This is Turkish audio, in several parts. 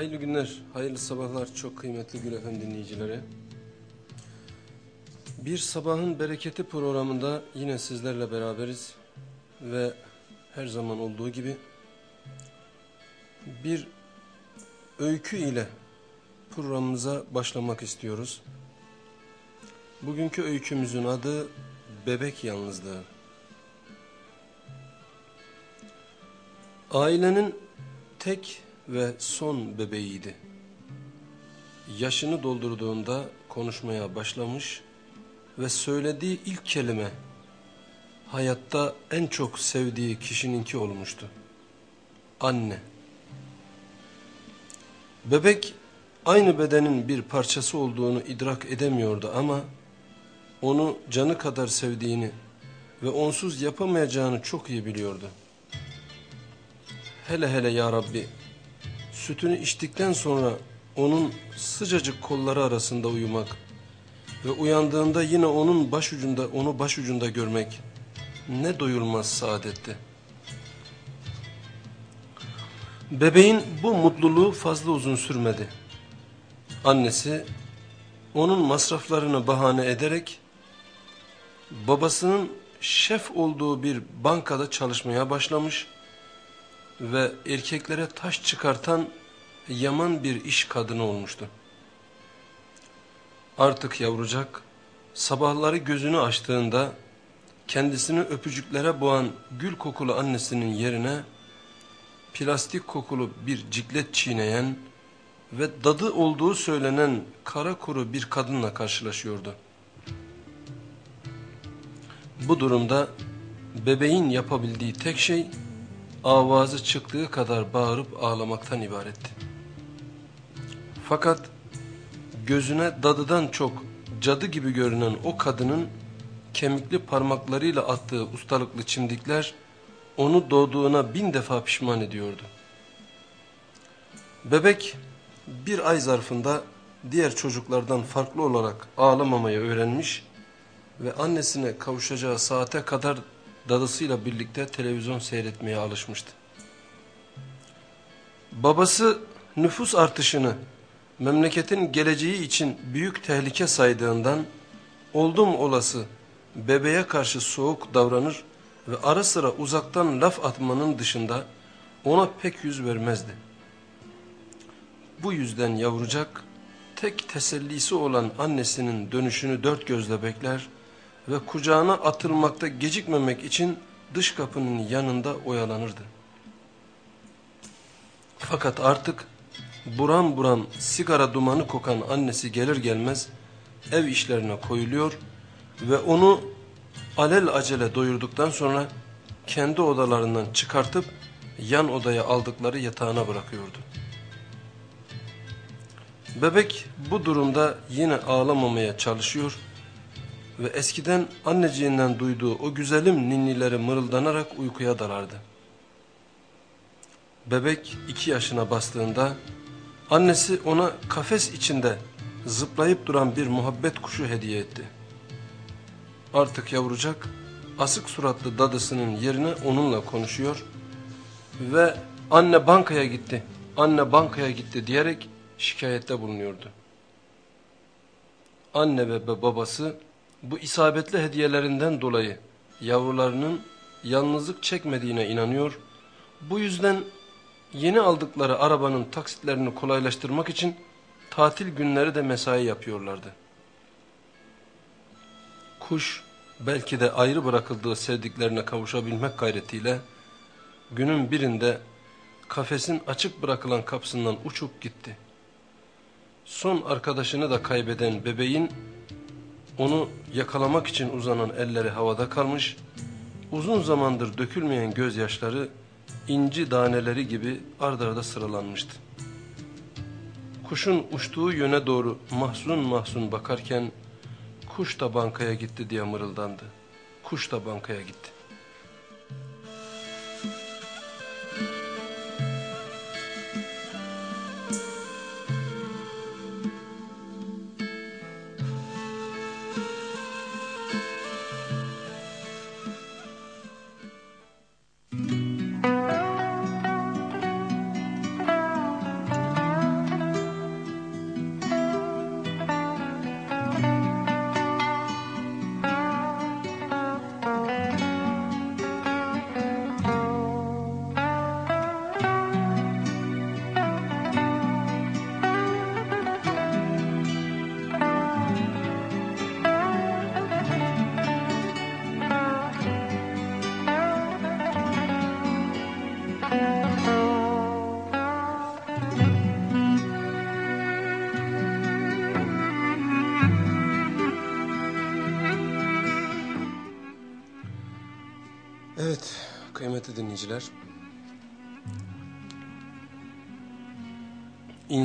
Hayırlı günler, hayırlı sabahlar çok kıymetli Gül Efem dinleyicileri. Bir sabahın bereketi programında yine sizlerle beraberiz ve her zaman olduğu gibi bir öykü ile programımıza başlamak istiyoruz. Bugünkü öykümüzün adı Bebek Yalnızlığı. Ailenin tek ve son bebeğiydi. Yaşını doldurduğunda konuşmaya başlamış ve söylediği ilk kelime hayatta en çok sevdiği kişininki olmuştu. Anne. Bebek aynı bedenin bir parçası olduğunu idrak edemiyordu ama onu canı kadar sevdiğini ve onsuz yapamayacağını çok iyi biliyordu. Hele hele ya Rabbi sütünü içtikten sonra onun sıcacık kolları arasında uyumak ve uyandığında yine onun başucunda onu başucunda görmek ne doyulmaz saadetti. Bebeğin bu mutluluğu fazla uzun sürmedi. Annesi onun masraflarını bahane ederek babasının şef olduğu bir bankada çalışmaya başlamış ve erkeklere taş çıkartan yaman bir iş kadını olmuştu. Artık yavrucak sabahları gözünü açtığında kendisini öpücüklere boğan gül kokulu annesinin yerine plastik kokulu bir ciklet çiğneyen ve dadı olduğu söylenen kara kuru bir kadınla karşılaşıyordu. Bu durumda bebeğin yapabildiği tek şey avazı çıktığı kadar bağırıp ağlamaktan ibaretti. Fakat gözüne dadıdan çok cadı gibi görünen o kadının kemikli parmaklarıyla attığı ustalıklı çimdikler onu doğduğuna bin defa pişman ediyordu. Bebek bir ay zarfında diğer çocuklardan farklı olarak ağlamamayı öğrenmiş ve annesine kavuşacağı saate kadar dadısıyla birlikte televizyon seyretmeye alışmıştı. Babası nüfus artışını memleketin geleceği için büyük tehlike saydığından oldum olası bebeğe karşı soğuk davranır ve ara sıra uzaktan laf atmanın dışında ona pek yüz vermezdi. Bu yüzden yavrucak tek tesellisi olan annesinin dönüşünü dört gözle bekler ve kucağına atılmakta gecikmemek için dış kapının yanında oyalanırdı. Fakat artık buram buram sigara dumanı kokan annesi gelir gelmez ev işlerine koyuluyor ve onu alel acele doyurduktan sonra kendi odalarından çıkartıp yan odaya aldıkları yatağına bırakıyordu. Bebek bu durumda yine ağlamamaya çalışıyor ve eskiden anneciğinden duyduğu o güzelim ninnileri mırıldanarak uykuya dalardı. Bebek iki yaşına bastığında annesi ona kafes içinde zıplayıp duran bir muhabbet kuşu hediye etti. Artık yavrucak asık suratlı dadısının yerine onunla konuşuyor ve anne bankaya gitti, anne bankaya gitti diyerek şikayette bulunuyordu. Anne ve babası bu isabetli hediyelerinden dolayı yavrularının yalnızlık çekmediğine inanıyor. Bu yüzden yeni aldıkları arabanın taksitlerini kolaylaştırmak için tatil günleri de mesai yapıyorlardı. Kuş belki de ayrı bırakıldığı sevdiklerine kavuşabilmek gayretiyle günün birinde kafesin açık bırakılan kapısından uçup gitti. Son arkadaşını da kaybeden bebeğin onu yakalamak için uzanan elleri havada kalmış, uzun zamandır dökülmeyen gözyaşları inci daneleri gibi ardarda sıralanmıştı. Kuşun uçtuğu yöne doğru mahzun mahzun bakarken kuş da bankaya gitti diye mırıldandı. Kuş da bankaya gitti.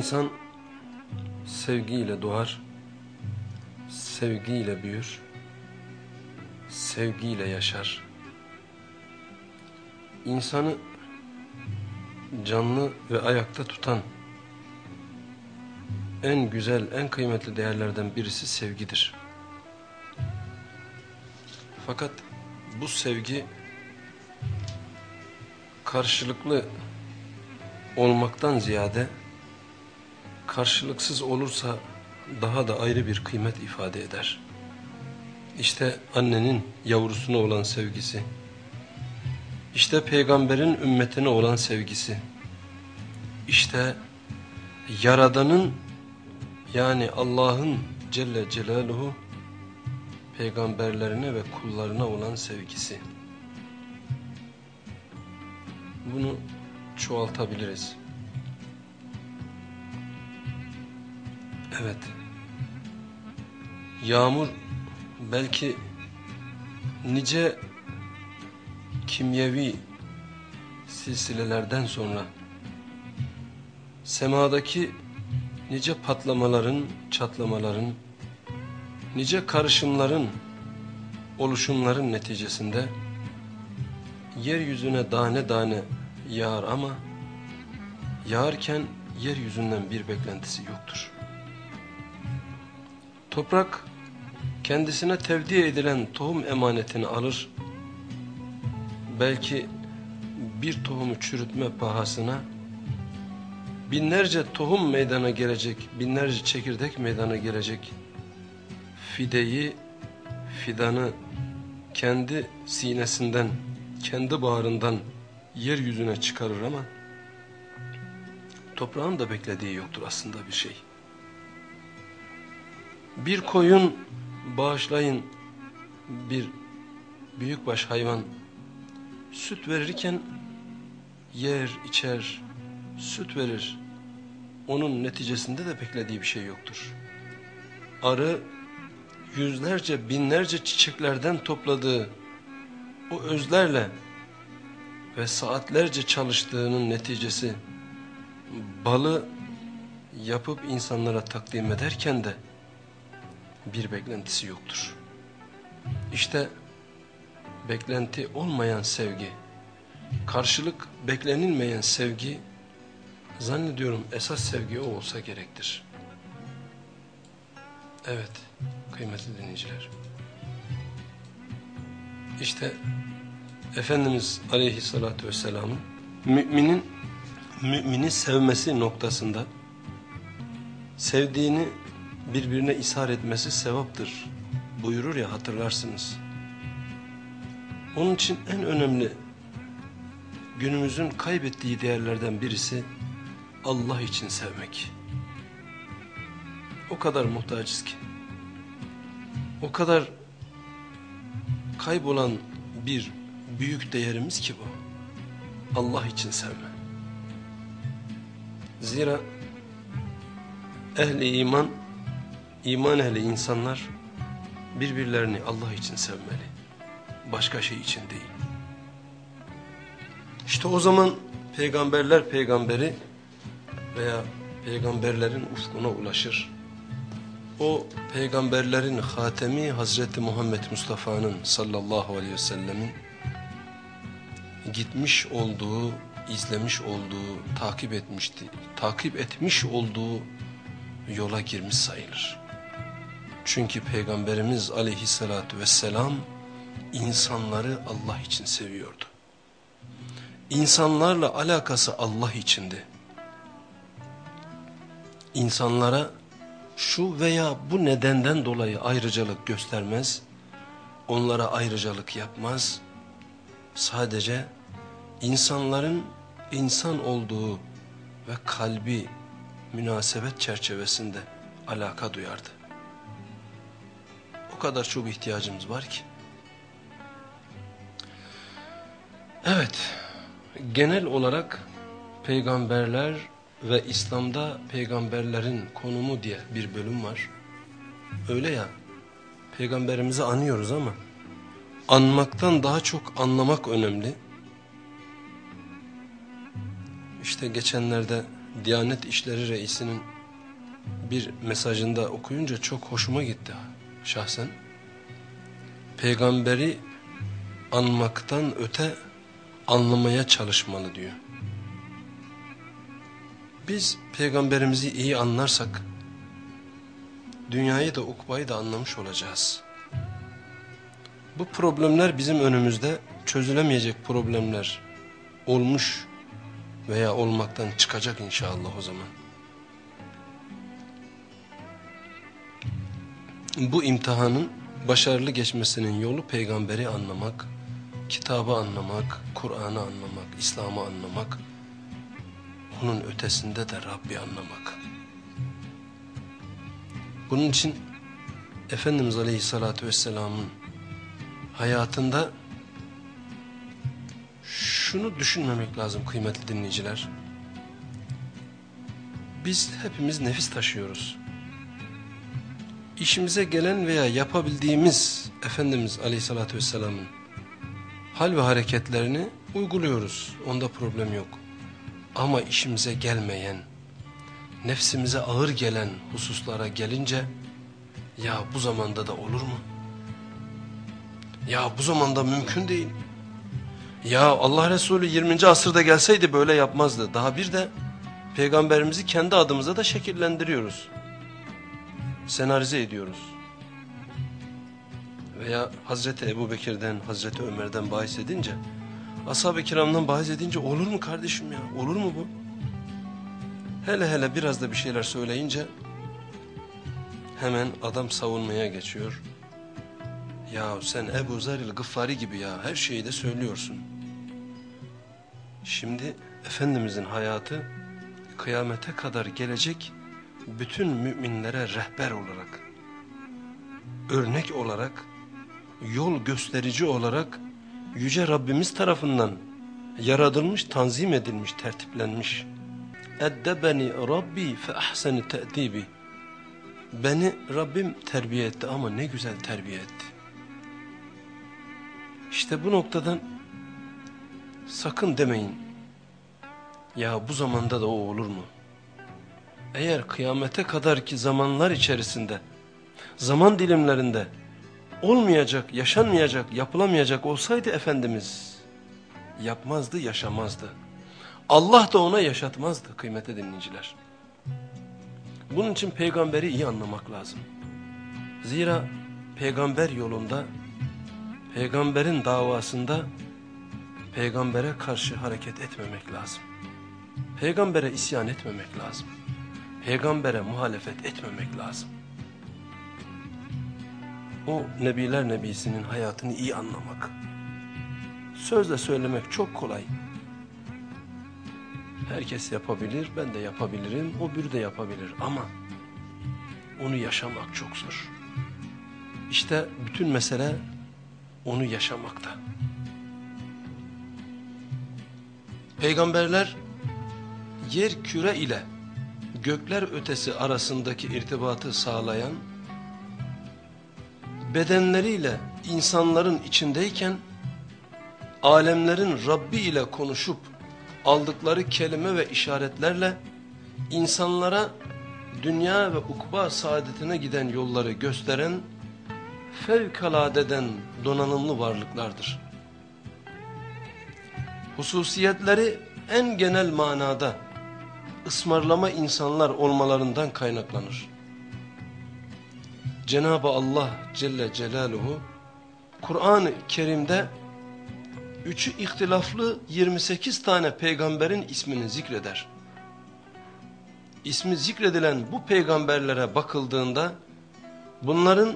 İnsan sevgiyle doğar, sevgiyle büyür, sevgiyle yaşar. İnsanı canlı ve ayakta tutan en güzel, en kıymetli değerlerden birisi sevgidir. Fakat bu sevgi karşılıklı olmaktan ziyade karşılıksız olursa daha da ayrı bir kıymet ifade eder. İşte annenin yavrusuna olan sevgisi, işte peygamberin ümmetine olan sevgisi, işte Yaradan'ın yani Allah'ın Celle Celaluhu peygamberlerine ve kullarına olan sevgisi. Bunu çoğaltabiliriz. Evet. Yağmur belki nice kimyevi silsilelerden sonra semadaki nice patlamaların, çatlamaların, nice karışımların, oluşumların neticesinde yeryüzüne tane tane yağar ama yağarken yeryüzünden bir beklentisi yoktur. Toprak kendisine tevdi edilen tohum emanetini alır. Belki bir tohumu çürütme pahasına binlerce tohum meydana gelecek, binlerce çekirdek meydana gelecek. Fideyi, fidanı kendi sinesinden, kendi bağrından yeryüzüne çıkarır ama toprağın da beklediği yoktur aslında bir şey. Bir koyun bağışlayın bir büyükbaş hayvan süt verirken yer, içer, süt verir. Onun neticesinde de beklediği bir şey yoktur. Arı yüzlerce, binlerce çiçeklerden topladığı o özlerle ve saatlerce çalıştığının neticesi balı yapıp insanlara takdim ederken de bir beklentisi yoktur. İşte beklenti olmayan sevgi, karşılık beklenilmeyen sevgi zannediyorum esas sevgi o olsa gerektir. Evet kıymetli dinleyiciler. İşte Efendimiz Aleyhisselatü Vesselam'ın müminin mümini sevmesi noktasında sevdiğini birbirine ishar etmesi sevaptır buyurur ya hatırlarsınız. Onun için en önemli günümüzün kaybettiği değerlerden birisi Allah için sevmek. O kadar muhtacız ki. O kadar kaybolan bir büyük değerimiz ki bu. Allah için sevme. Zira ehli iman, iman ehli insanlar birbirlerini Allah için sevmeli. Başka şey için değil. İşte o zaman peygamberler peygamberi veya peygamberlerin ufkuna ulaşır. O peygamberlerin hatemi Hazreti Muhammed Mustafa'nın sallallahu aleyhi ve sellemin gitmiş olduğu, izlemiş olduğu, takip etmişti, takip etmiş olduğu yola girmiş sayılır. Çünkü Peygamberimiz aleyhissalatu vesselam insanları Allah için seviyordu. İnsanlarla alakası Allah içindi. İnsanlara şu veya bu nedenden dolayı ayrıcalık göstermez, onlara ayrıcalık yapmaz. Sadece insanların insan olduğu ve kalbi münasebet çerçevesinde alaka duyardı. O kadar çok ihtiyacımız var ki. Evet, genel olarak peygamberler ve İslam'da peygamberlerin konumu diye bir bölüm var. Öyle ya, peygamberimizi anıyoruz ama anmaktan daha çok anlamak önemli. İşte geçenlerde Diyanet İşleri Reisi'nin bir mesajında okuyunca çok hoşuma gitti şahsen. Peygamberi anmaktan öte anlamaya çalışmalı diyor. Biz peygamberimizi iyi anlarsak dünyayı da ukbayı da anlamış olacağız. Bu problemler bizim önümüzde çözülemeyecek problemler olmuş veya olmaktan çıkacak inşallah o zaman. Bu imtihanın başarılı geçmesinin yolu peygamberi anlamak, kitabı anlamak, Kur'an'ı anlamak, İslam'ı anlamak, onun ötesinde de Rabbi anlamak. Bunun için Efendimiz Aleyhisselatü Vesselam'ın hayatında şunu düşünmemek lazım kıymetli dinleyiciler. Biz hepimiz nefis taşıyoruz. İşimize gelen veya yapabildiğimiz Efendimiz Aleyhisselatü Vesselam'ın hal ve hareketlerini uyguluyoruz. Onda problem yok. Ama işimize gelmeyen, nefsimize ağır gelen hususlara gelince ya bu zamanda da olur mu? Ya bu zamanda mümkün değil. Ya Allah Resulü 20. asırda gelseydi böyle yapmazdı. Daha bir de peygamberimizi kendi adımıza da şekillendiriyoruz. Senarize ediyoruz. Veya Hazreti Ebu Bekir'den, Hazreti Ömer'den bahis edince, ashab-ı kiramdan bahis edince olur mu kardeşim ya? Olur mu bu? Hele hele biraz da bir şeyler söyleyince hemen adam savunmaya geçiyor. Ya sen Ebu Zeril Gıffari gibi ya her şeyi de söylüyorsun. Şimdi Efendimizin hayatı kıyamete kadar gelecek bütün müminlere rehber olarak, örnek olarak, yol gösterici olarak Yüce Rabbimiz tarafından yaratılmış, tanzim edilmiş, tertiplenmiş. Eddebeni Rabbi fe ahseni te'dibi. Beni Rabbim terbiye etti ama ne güzel terbiye etti. İşte bu noktadan sakın demeyin. Ya bu zamanda da o olur mu? Eğer kıyamete kadar ki zamanlar içerisinde, zaman dilimlerinde olmayacak, yaşanmayacak, yapılamayacak olsaydı Efendimiz yapmazdı, yaşamazdı. Allah da ona yaşatmazdı kıymetli dinleyiciler. Bunun için peygamberi iyi anlamak lazım. Zira peygamber yolunda, peygamberin davasında peygambere karşı hareket etmemek lazım. Peygambere isyan etmemek lazım. Peygambere muhalefet etmemek lazım. O Nebiler Nebisi'nin hayatını iyi anlamak. Sözle söylemek çok kolay. Herkes yapabilir, ben de yapabilirim, o bir de yapabilir ama onu yaşamak çok zor. İşte bütün mesele onu yaşamakta. Peygamberler yer küre ile gökler ötesi arasındaki irtibatı sağlayan bedenleriyle insanların içindeyken alemlerin Rabbi ile konuşup aldıkları kelime ve işaretlerle insanlara dünya ve ukba saadetine giden yolları gösteren fevkaladeden donanımlı varlıklardır. Hususiyetleri en genel manada ısmarlama insanlar olmalarından kaynaklanır. Cenab-ı Allah Celle Celaluhu Kur'an-ı Kerim'de üçü ihtilaflı 28 tane peygamberin ismini zikreder. İsmi zikredilen bu peygamberlere bakıldığında bunların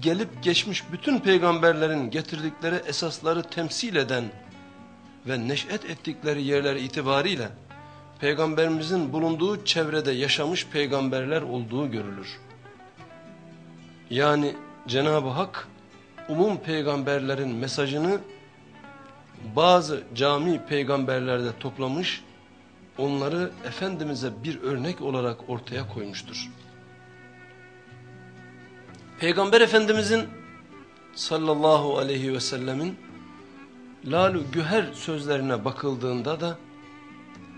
gelip geçmiş bütün peygamberlerin getirdikleri esasları temsil eden ve neşet ettikleri yerler itibariyle peygamberimizin bulunduğu çevrede yaşamış peygamberler olduğu görülür. Yani Cenab-ı Hak umum peygamberlerin mesajını bazı cami peygamberlerde toplamış, onları Efendimiz'e bir örnek olarak ortaya koymuştur. Peygamber Efendimiz'in sallallahu aleyhi ve sellemin lalu güher sözlerine bakıldığında da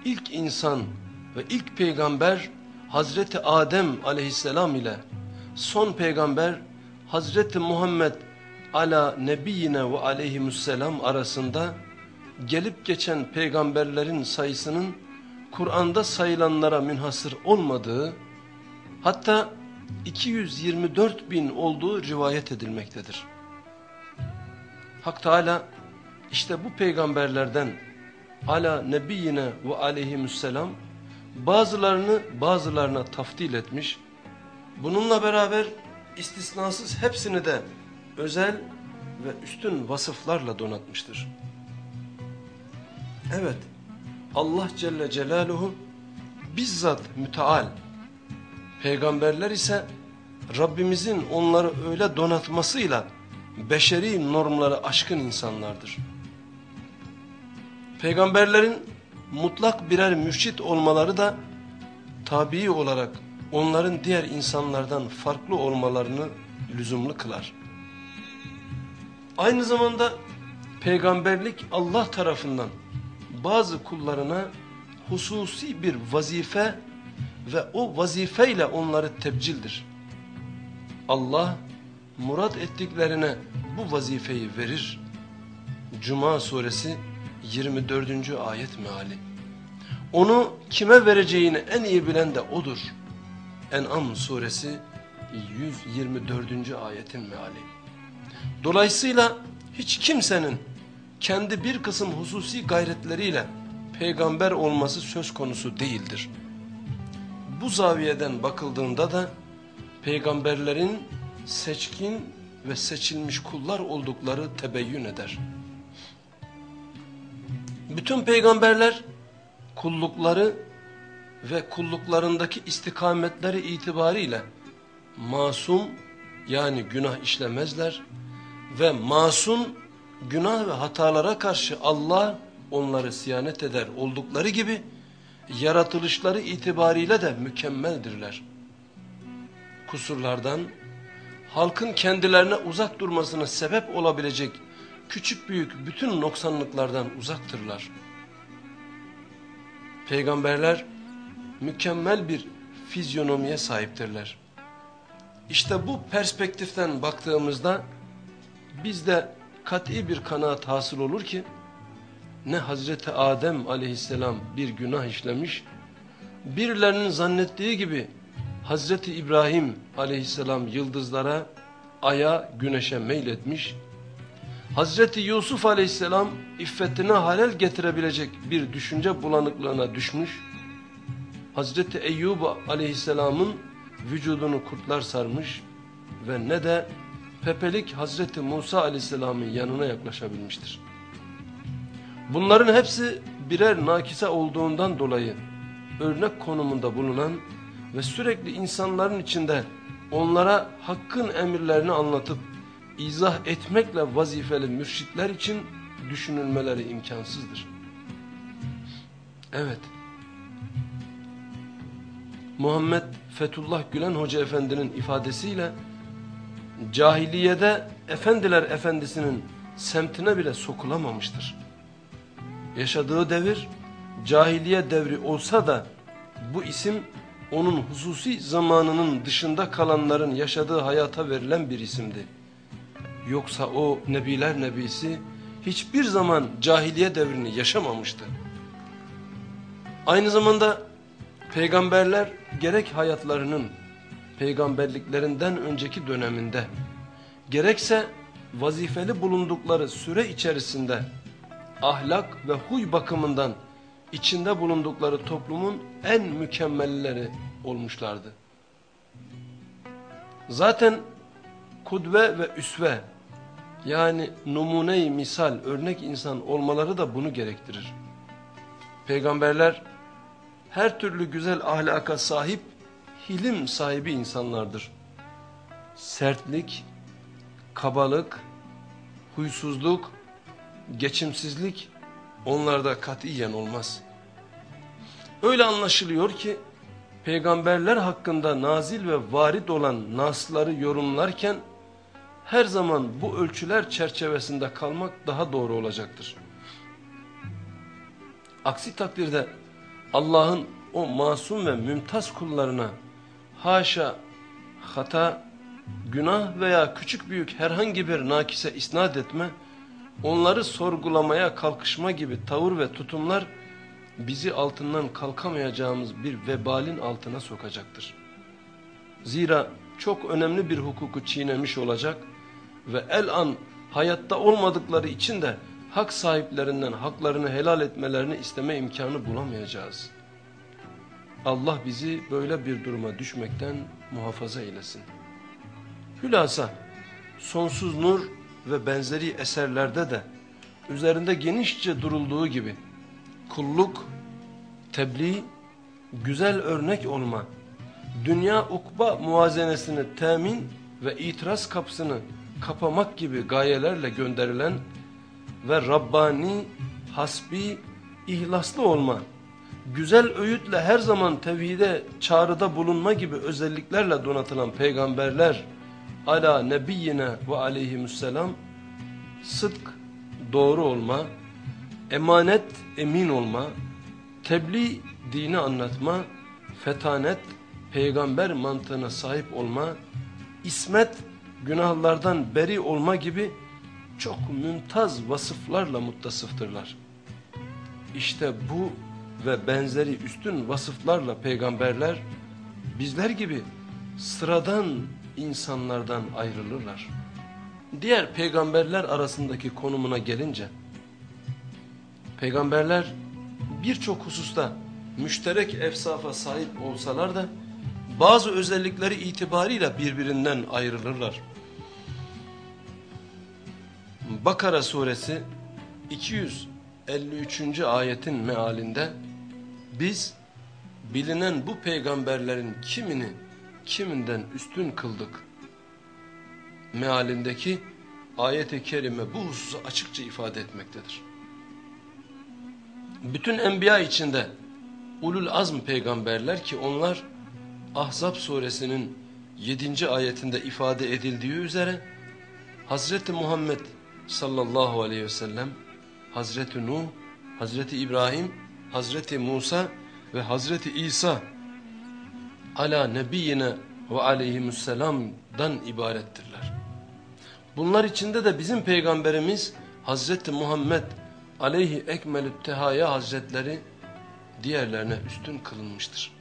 ilk insan ve ilk peygamber Hazreti Adem aleyhisselam ile son peygamber Hazreti Muhammed ala nebiyyine ve aleyhimusselam arasında gelip geçen peygamberlerin sayısının Kur'an'da sayılanlara münhasır olmadığı hatta 224 bin olduğu rivayet edilmektedir. Hak Teala işte bu peygamberlerden ala nebiyyine ve aleyhisselam bazılarını bazılarına taftil etmiş. Bununla beraber istisnasız hepsini de özel ve üstün vasıflarla donatmıştır. Evet, Allah Celle Celaluhu bizzat müteal, peygamberler ise Rabbimizin onları öyle donatmasıyla beşeri normları aşkın insanlardır. Peygamberlerin mutlak birer mürşit olmaları da tabii olarak onların diğer insanlardan farklı olmalarını lüzumlu kılar. Aynı zamanda peygamberlik Allah tarafından bazı kullarına hususi bir vazife ve o vazifeyle onları tebcildir. Allah murad ettiklerine bu vazifeyi verir. Cuma suresi 24. ayet meali. Onu kime vereceğini en iyi bilen de odur. En'am suresi 124. ayetin meali. Dolayısıyla hiç kimsenin kendi bir kısım hususi gayretleriyle peygamber olması söz konusu değildir. Bu zaviyeden bakıldığında da peygamberlerin seçkin ve seçilmiş kullar oldukları tebeyyün eder. Bütün peygamberler kullukları ve kulluklarındaki istikametleri itibariyle masum yani günah işlemezler ve masum günah ve hatalara karşı Allah onları siyanet eder oldukları gibi yaratılışları itibariyle de mükemmeldirler. Kusurlardan, halkın kendilerine uzak durmasına sebep olabilecek küçük büyük bütün noksanlıklardan uzaktırlar. Peygamberler mükemmel bir fizyonomiye sahiptirler. İşte bu perspektiften baktığımızda bizde kat'i bir kanaat hasıl olur ki ne Hazreti Adem aleyhisselam bir günah işlemiş, birilerinin zannettiği gibi Hazreti İbrahim aleyhisselam yıldızlara, aya, güneşe meyletmiş, Hazreti Yusuf aleyhisselam iffetine halel getirebilecek bir düşünce bulanıklığına düşmüş, Hazreti Eyyub aleyhisselamın vücudunu kurtlar sarmış ve ne de pepelik Hazreti Musa aleyhisselamın yanına yaklaşabilmiştir. Bunların hepsi birer nakise olduğundan dolayı örnek konumunda bulunan ve sürekli insanların içinde onlara hakkın emirlerini anlatıp izah etmekle vazifeli mürşitler için düşünülmeleri imkansızdır. Evet. Muhammed Fethullah Gülen Hoca Efendi'nin ifadesiyle cahiliyede efendiler efendisinin semtine bile sokulamamıştır. Yaşadığı devir cahiliye devri olsa da bu isim onun hususi zamanının dışında kalanların yaşadığı hayata verilen bir isimdi. Yoksa o nebiler nebisi hiçbir zaman cahiliye devrini yaşamamıştı. Aynı zamanda peygamberler gerek hayatlarının peygamberliklerinden önceki döneminde gerekse vazifeli bulundukları süre içerisinde ahlak ve huy bakımından içinde bulundukları toplumun en mükemmelleri olmuşlardı. Zaten kudve ve üsve yani numune misal örnek insan olmaları da bunu gerektirir. Peygamberler her türlü güzel ahlaka sahip hilim sahibi insanlardır. Sertlik, kabalık, huysuzluk, geçimsizlik onlarda katiyen olmaz. Öyle anlaşılıyor ki peygamberler hakkında nazil ve varid olan nasları yorumlarken her zaman bu ölçüler çerçevesinde kalmak daha doğru olacaktır. Aksi takdirde Allah'ın o masum ve mümtaz kullarına haşa, hata, günah veya küçük büyük herhangi bir nakise isnat etme, onları sorgulamaya kalkışma gibi tavır ve tutumlar bizi altından kalkamayacağımız bir vebalin altına sokacaktır. Zira çok önemli bir hukuku çiğnemiş olacak ve el an hayatta olmadıkları için de hak sahiplerinden haklarını helal etmelerini isteme imkanı bulamayacağız. Allah bizi böyle bir duruma düşmekten muhafaza eylesin. Hülasa sonsuz nur ve benzeri eserlerde de üzerinde genişçe durulduğu gibi kulluk, tebliğ, güzel örnek olma, dünya ukba muazenesini temin ve itiraz kapısını kapamak gibi gayelerle gönderilen ve Rabbani, hasbi, ihlaslı olma, güzel öğütle her zaman tevhide çağrıda bulunma gibi özelliklerle donatılan peygamberler ala nebiyyine ve aleyhisselam sıdk, doğru olma, emanet, emin olma, tebliğ, dini anlatma, fetanet, peygamber mantığına sahip olma, ismet, günahlardan beri olma gibi çok mümtaz vasıflarla muttasıftırlar. İşte bu ve benzeri üstün vasıflarla peygamberler bizler gibi sıradan insanlardan ayrılırlar. Diğer peygamberler arasındaki konumuna gelince peygamberler birçok hususta müşterek efsafa sahip olsalar da bazı özellikleri itibariyle birbirinden ayrılırlar. Bakara suresi 253. ayetin mealinde biz bilinen bu peygamberlerin kimini kiminden üstün kıldık. Mealindeki ayet-i kerime bu hususu açıkça ifade etmektedir. Bütün enbiya içinde ulul azm peygamberler ki onlar Ahzab suresinin 7. ayetinde ifade edildiği üzere Hazreti Muhammed sallallahu aleyhi ve sellem, Hazreti Nuh, Hazreti İbrahim, Hazreti Musa ve Hazreti İsa ala nebiyyine ve aleyhimusselam'dan ibarettirler. Bunlar içinde de bizim peygamberimiz Hazreti Muhammed aleyhi ekmelü tehaya hazretleri diğerlerine üstün kılınmıştır.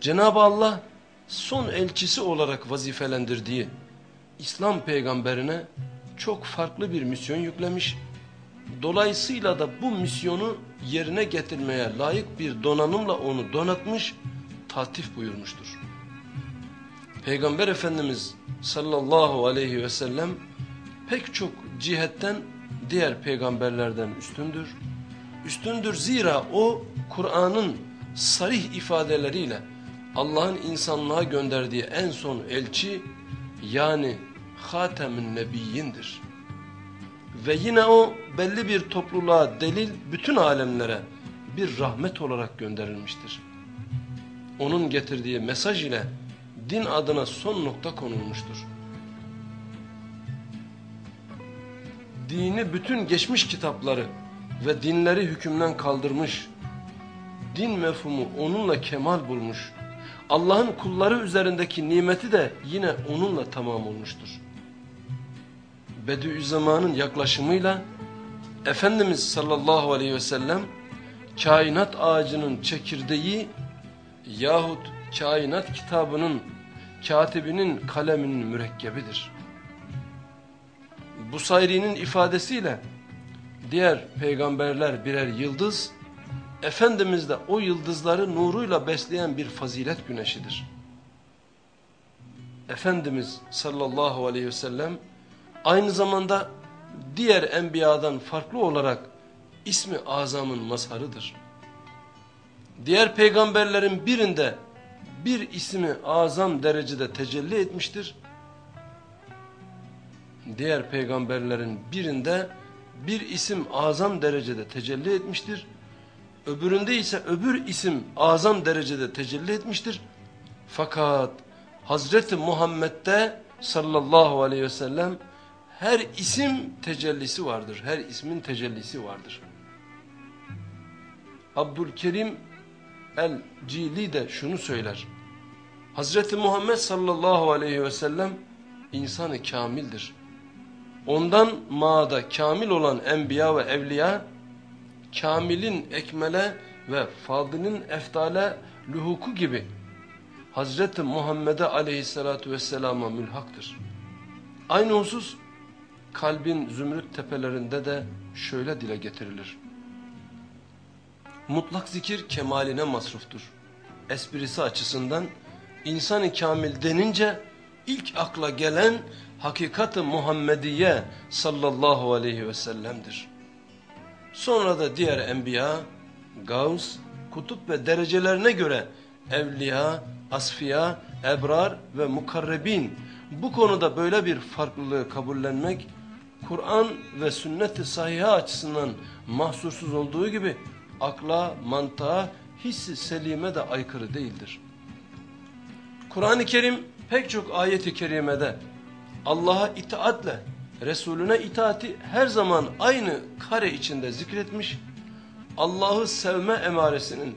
Cenab-ı Allah son elçisi olarak vazifelendirdiği İslam peygamberine çok farklı bir misyon yüklemiş. Dolayısıyla da bu misyonu yerine getirmeye layık bir donanımla onu donatmış, tatif buyurmuştur. Peygamber Efendimiz sallallahu aleyhi ve sellem pek çok cihetten diğer peygamberlerden üstündür. Üstündür zira o Kur'an'ın sarih ifadeleriyle Allah'ın insanlığa gönderdiği en son elçi yani Hatemün Nebiyyindir. Ve yine o belli bir topluluğa delil bütün alemlere bir rahmet olarak gönderilmiştir. Onun getirdiği mesaj ile din adına son nokta konulmuştur. Dini bütün geçmiş kitapları ve dinleri hükümden kaldırmış, din mefhumu onunla kemal bulmuş, Allah'ın kulları üzerindeki nimeti de yine onunla tamam olmuştur. Bediüzzamanın yaklaşımıyla Efendimiz sallallahu aleyhi ve sellem kainat ağacının çekirdeği yahut kainat kitabının katibinin kaleminin mürekkebidir. Busayri'nin ifadesiyle diğer peygamberler birer yıldız, Efendimiz de o yıldızları nuruyla besleyen bir fazilet güneşidir. Efendimiz sallallahu aleyhi ve sellem aynı zamanda diğer enbiyadan farklı olarak ismi azamın mazharıdır. Diğer peygamberlerin birinde bir ismi azam derecede tecelli etmiştir. Diğer peygamberlerin birinde bir isim azam derecede tecelli etmiştir. Öbüründe ise öbür isim azam derecede tecelli etmiştir. Fakat Hazreti Muhammed'de sallallahu aleyhi ve sellem her isim tecellisi vardır. Her ismin tecellisi vardır. Abdülkerim el-Cili de şunu söyler. Hazreti Muhammed sallallahu aleyhi ve sellem insanı kamildir. Ondan maada kamil olan enbiya ve evliya, kamilin ekmele ve fadının eftale luhuku gibi Hazreti Muhammed'e aleyhissalatu vesselama mülhaktır. Aynı husus kalbin zümrüt tepelerinde de şöyle dile getirilir. Mutlak zikir kemaline masruftur. Esprisi açısından insan-ı kamil denince ilk akla gelen hakikat-ı Muhammediye sallallahu aleyhi ve sellem'dir. Sonra da diğer enbiya, gavs, kutup ve derecelerine göre evliya, asfiya, ebrar ve mukarrebin bu konuda böyle bir farklılığı kabullenmek Kur'an ve sünnet-i sahiha açısından mahsursuz olduğu gibi akla, mantığa, hissi selime de aykırı değildir. Kur'an-ı Kerim pek çok ayeti kerimede Allah'a itaatle Resulüne itaati her zaman aynı kare içinde zikretmiş, Allah'ı sevme emaresinin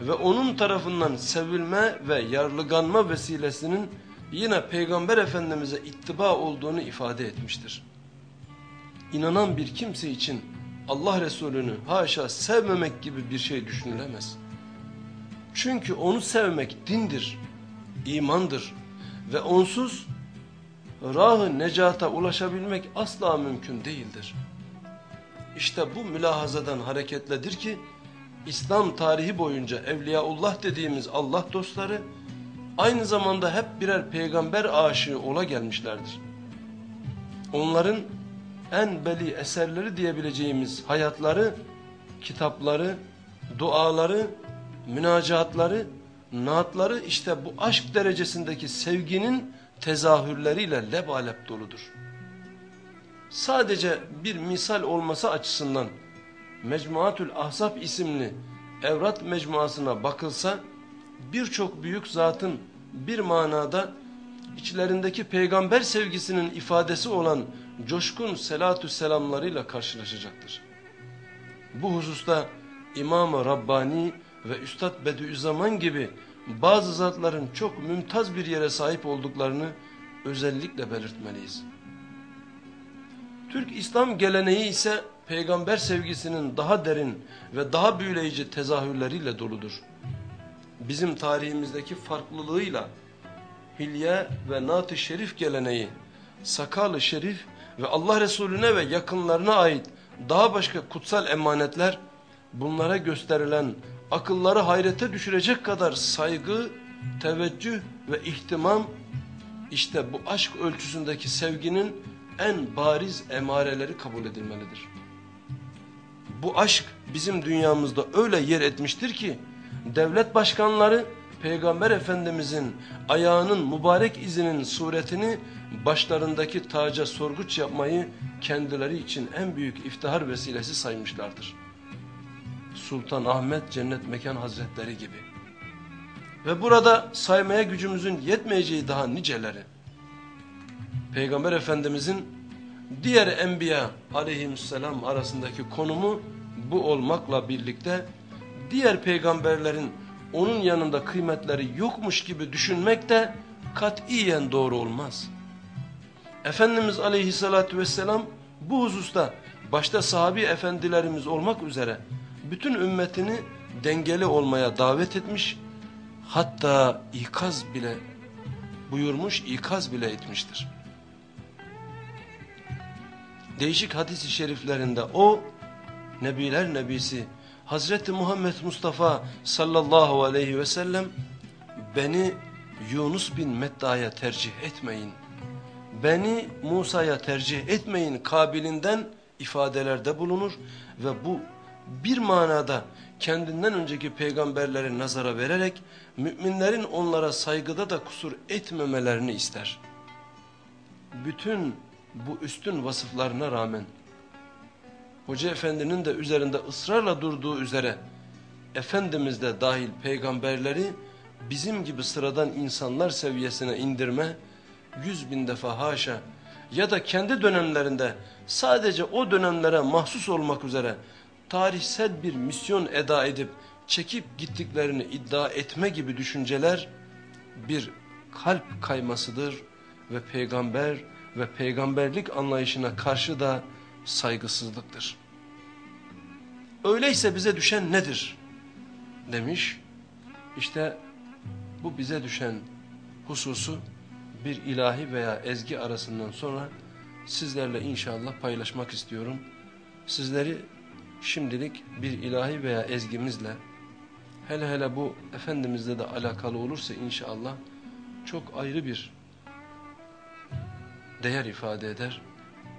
ve onun tarafından sevilme ve yarlıganma vesilesinin yine Peygamber Efendimiz'e ittiba olduğunu ifade etmiştir. İnanan bir kimse için Allah Resulü'nü haşa sevmemek gibi bir şey düşünülemez. Çünkü onu sevmek dindir, imandır ve onsuz rahı necata ulaşabilmek asla mümkün değildir. İşte bu mülahazadan hareketledir ki İslam tarihi boyunca Evliyaullah dediğimiz Allah dostları aynı zamanda hep birer peygamber aşığı ola gelmişlerdir. Onların en beli eserleri diyebileceğimiz hayatları, kitapları, duaları, münacatları, naatları işte bu aşk derecesindeki sevginin tezahürleriyle lebalep doludur. Sadece bir misal olması açısından Mecmuatül Ahzab isimli evrat mecmuasına bakılsa birçok büyük zatın bir manada içlerindeki peygamber sevgisinin ifadesi olan coşkun selatü selamlarıyla karşılaşacaktır. Bu hususta İmam-ı Rabbani ve Üstad Bediüzzaman gibi bazı zatların çok mümtaz bir yere sahip olduklarını özellikle belirtmeliyiz. Türk İslam geleneği ise peygamber sevgisinin daha derin ve daha büyüleyici tezahürleriyle doludur. Bizim tarihimizdeki farklılığıyla hilye ve nat-ı şerif geleneği, sakal-ı şerif ve Allah Resulüne ve yakınlarına ait daha başka kutsal emanetler bunlara gösterilen akılları hayrete düşürecek kadar saygı, teveccüh ve ihtimam işte bu aşk ölçüsündeki sevginin en bariz emareleri kabul edilmelidir. Bu aşk bizim dünyamızda öyle yer etmiştir ki devlet başkanları Peygamber Efendimizin ayağının mübarek izinin suretini başlarındaki taca sorguç yapmayı kendileri için en büyük iftihar vesilesi saymışlardır. Sultan Ahmet Cennet Mekan Hazretleri gibi. Ve burada saymaya gücümüzün yetmeyeceği daha niceleri. Peygamber Efendimizin diğer enbiya aleyhisselam arasındaki konumu bu olmakla birlikte diğer peygamberlerin onun yanında kıymetleri yokmuş gibi düşünmek de katiyen doğru olmaz. Efendimiz aleyhissalatü vesselam bu hususta başta sahabi efendilerimiz olmak üzere bütün ümmetini dengeli olmaya davet etmiş hatta ikaz bile buyurmuş ikaz bile etmiştir. Değişik hadis-i şeriflerinde o Nebiler Nebisi Hazreti Muhammed Mustafa sallallahu aleyhi ve sellem beni Yunus bin Medda'ya tercih etmeyin. Beni Musa'ya tercih etmeyin kabilinden ifadelerde bulunur ve bu bir manada kendinden önceki peygamberleri nazara vererek müminlerin onlara saygıda da kusur etmemelerini ister. Bütün bu üstün vasıflarına rağmen Hoca Efendi'nin de üzerinde ısrarla durduğu üzere Efendimiz de dahil peygamberleri bizim gibi sıradan insanlar seviyesine indirme yüz bin defa haşa ya da kendi dönemlerinde sadece o dönemlere mahsus olmak üzere tarihsel bir misyon eda edip çekip gittiklerini iddia etme gibi düşünceler bir kalp kaymasıdır ve peygamber ve peygamberlik anlayışına karşı da saygısızlıktır. Öyleyse bize düşen nedir? Demiş. İşte bu bize düşen hususu bir ilahi veya ezgi arasından sonra sizlerle inşallah paylaşmak istiyorum. Sizleri şimdilik bir ilahi veya ezgimizle hele hele bu Efendimizle de alakalı olursa inşallah çok ayrı bir değer ifade eder.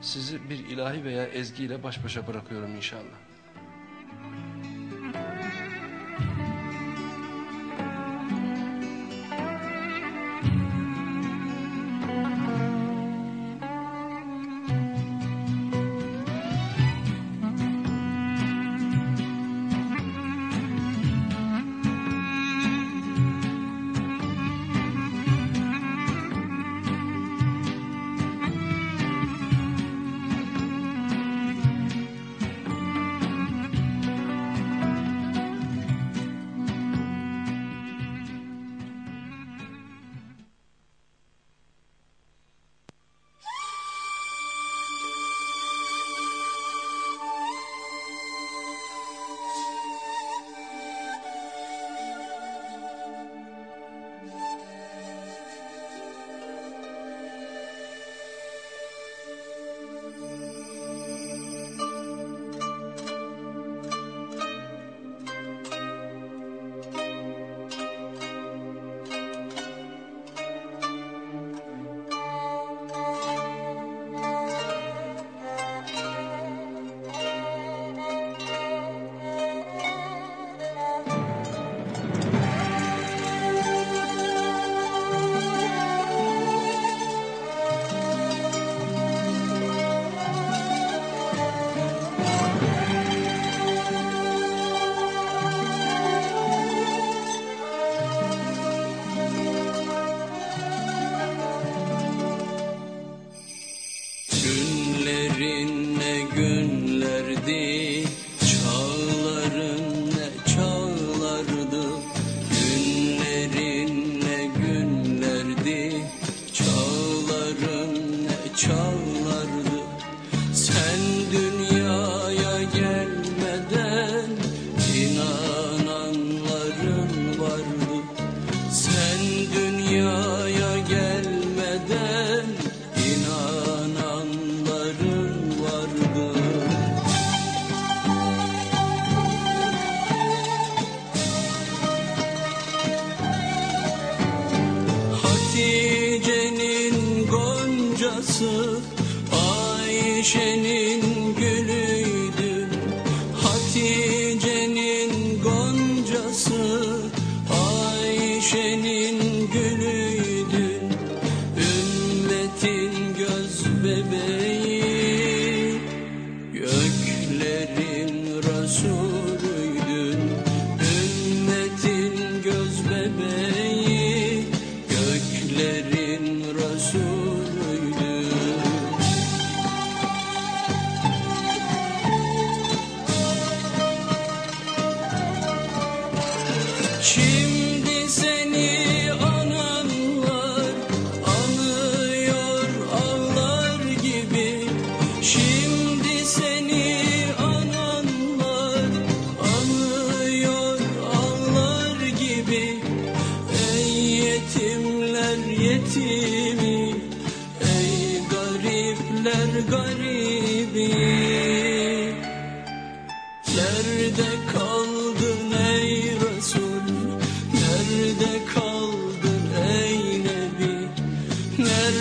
Sizi bir ilahi veya ezgiyle baş başa bırakıyorum inşallah.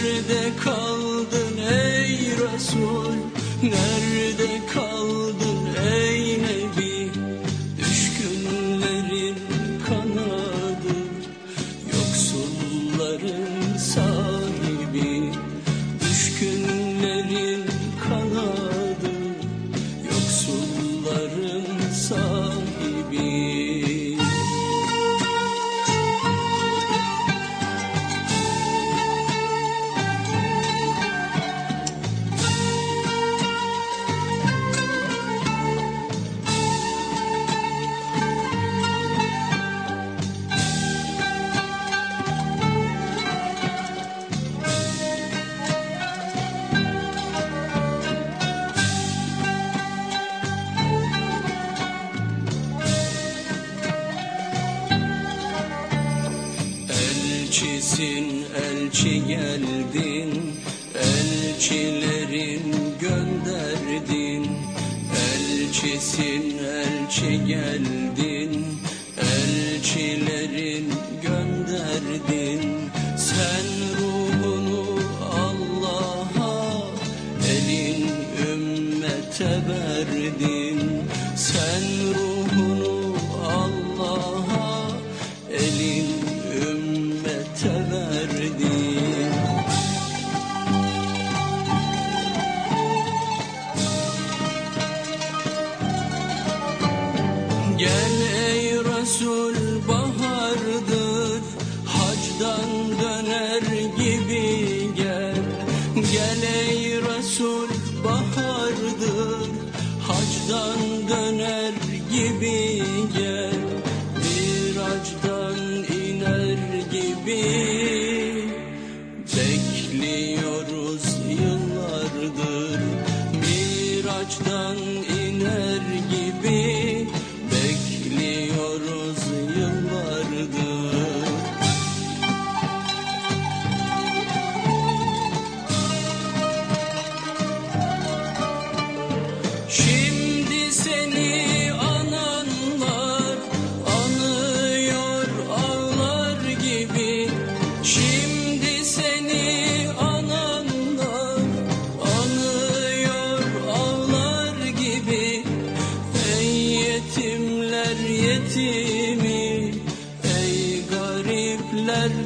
Nerede kaldın ey Resul? Nerede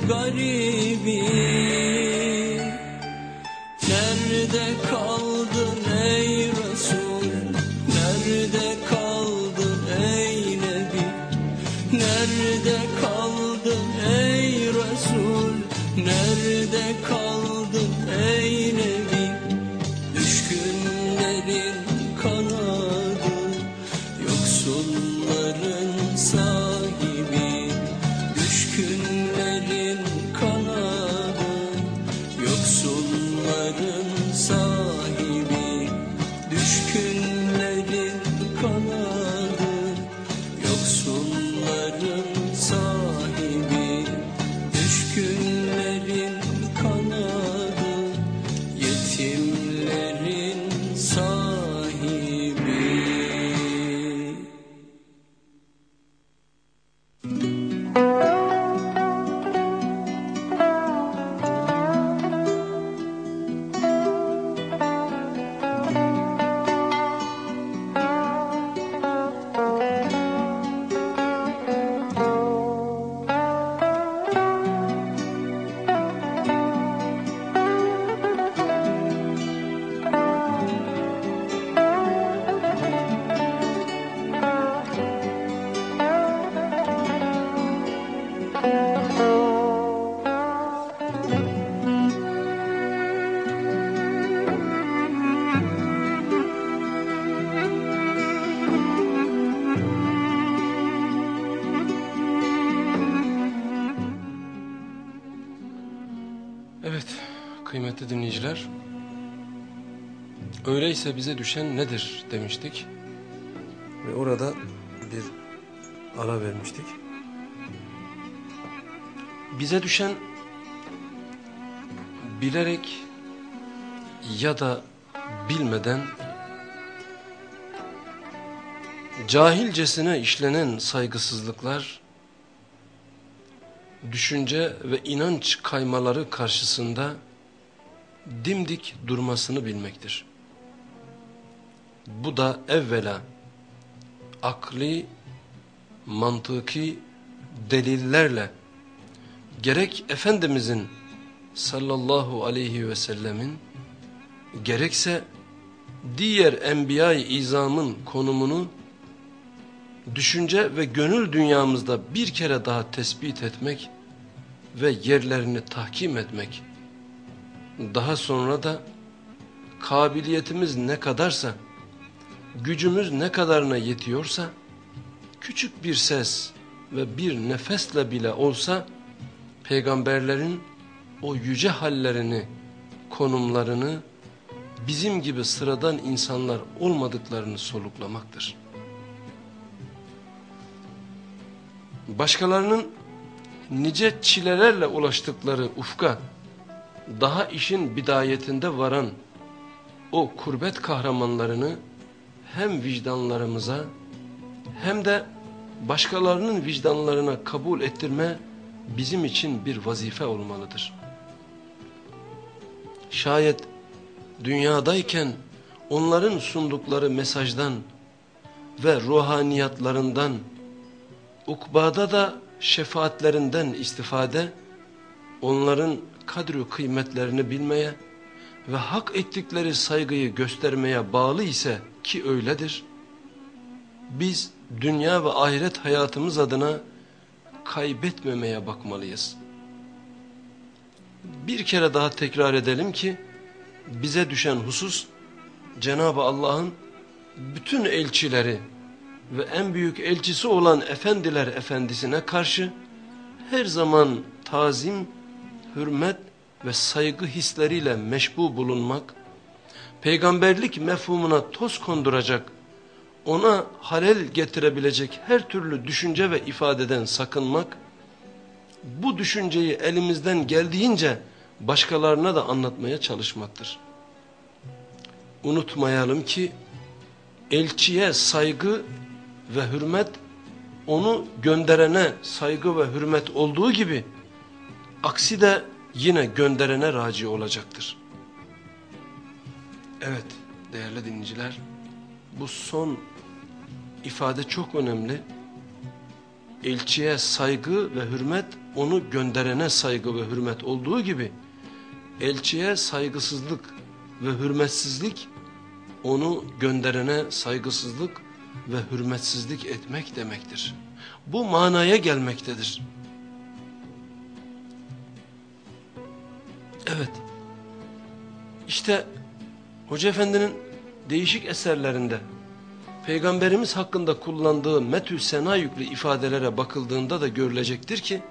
Buddy. Öyleyse bize düşen nedir demiştik. Ve orada bir ara vermiştik. Bize düşen bilerek ya da bilmeden cahilcesine işlenen saygısızlıklar düşünce ve inanç kaymaları karşısında dimdik durmasını bilmektir. Bu da evvela akli, mantıki delillerle gerek Efendimizin sallallahu aleyhi ve sellemin gerekse diğer enbiya-i izamın konumunu düşünce ve gönül dünyamızda bir kere daha tespit etmek ve yerlerini tahkim etmek. Daha sonra da kabiliyetimiz ne kadarsa, gücümüz ne kadarına yetiyorsa, küçük bir ses ve bir nefesle bile olsa, peygamberlerin o yüce hallerini, konumlarını, bizim gibi sıradan insanlar olmadıklarını soluklamaktır. Başkalarının nice çilelerle ulaştıkları ufka, daha işin bidayetinde varan o kurbet kahramanlarını hem vicdanlarımıza hem de başkalarının vicdanlarına kabul ettirme bizim için bir vazife olmalıdır. Şayet dünyadayken onların sundukları mesajdan ve ruhaniyatlarından, ukbada da şefaatlerinden istifade, onların kadri kıymetlerini bilmeye ve hak ettikleri saygıyı göstermeye bağlı ise ki öyledir, biz dünya ve ahiret hayatımız adına kaybetmemeye bakmalıyız. Bir kere daha tekrar edelim ki, bize düşen husus, Cenab-ı Allah'ın bütün elçileri ve en büyük elçisi olan efendiler efendisine karşı her zaman tazim, hürmet ve saygı hisleriyle meşbu bulunmak, peygamberlik mefhumuna toz konduracak, ona halel getirebilecek her türlü düşünce ve ifadeden sakınmak, bu düşünceyi elimizden geldiğince başkalarına da anlatmaya çalışmaktır. Unutmayalım ki elçiye saygı ve hürmet onu gönderene saygı ve hürmet olduğu gibi aksi de yine gönderene raci olacaktır. Evet değerli dinleyiciler bu son ifade çok önemli. Elçiye saygı ve hürmet onu gönderene saygı ve hürmet olduğu gibi elçiye saygısızlık ve hürmetsizlik onu gönderene saygısızlık ve hürmetsizlik etmek demektir. Bu manaya gelmektedir. Evet. İşte Hoca Efendi'nin değişik eserlerinde Peygamberimiz hakkında kullandığı metü sena yüklü ifadelere bakıldığında da görülecektir ki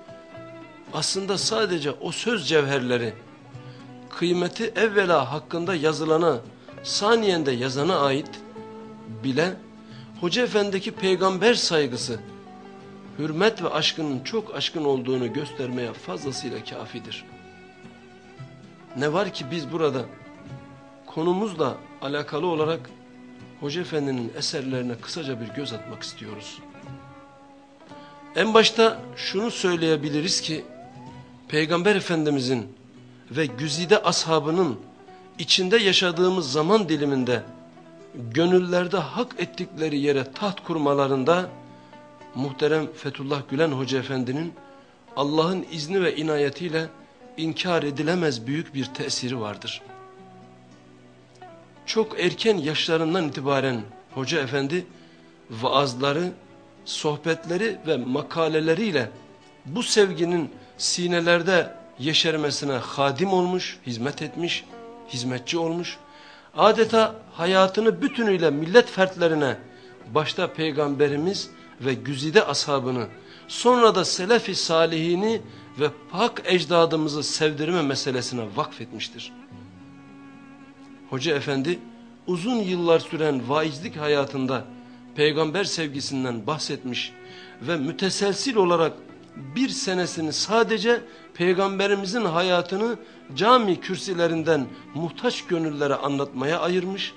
aslında sadece o söz cevherleri kıymeti evvela hakkında yazılana saniyende yazana ait bile Hoca Efendi'deki peygamber saygısı hürmet ve aşkının çok aşkın olduğunu göstermeye fazlasıyla kafidir. Ne var ki biz burada konumuzla alakalı olarak Hoca Efendi'nin eserlerine kısaca bir göz atmak istiyoruz. En başta şunu söyleyebiliriz ki Peygamber Efendimizin ve güzide ashabının içinde yaşadığımız zaman diliminde gönüllerde hak ettikleri yere taht kurmalarında muhterem Fethullah Gülen Hoca Efendi'nin Allah'ın izni ve inayetiyle inkar edilemez büyük bir tesiri vardır. Çok erken yaşlarından itibaren Hoca Efendi vaazları, sohbetleri ve makaleleriyle bu sevginin sinelerde yeşermesine hadim olmuş, hizmet etmiş, hizmetçi olmuş. Adeta hayatını bütünüyle millet fertlerine, başta peygamberimiz ve güzide ashabını, sonra da selefi salihini ve pak ecdadımızı sevdirme meselesine vakfetmiştir. Hoca efendi uzun yıllar süren vaizlik hayatında peygamber sevgisinden bahsetmiş ve müteselsil olarak bir senesini sadece peygamberimizin hayatını cami kürsilerinden muhtaç gönüllere anlatmaya ayırmış.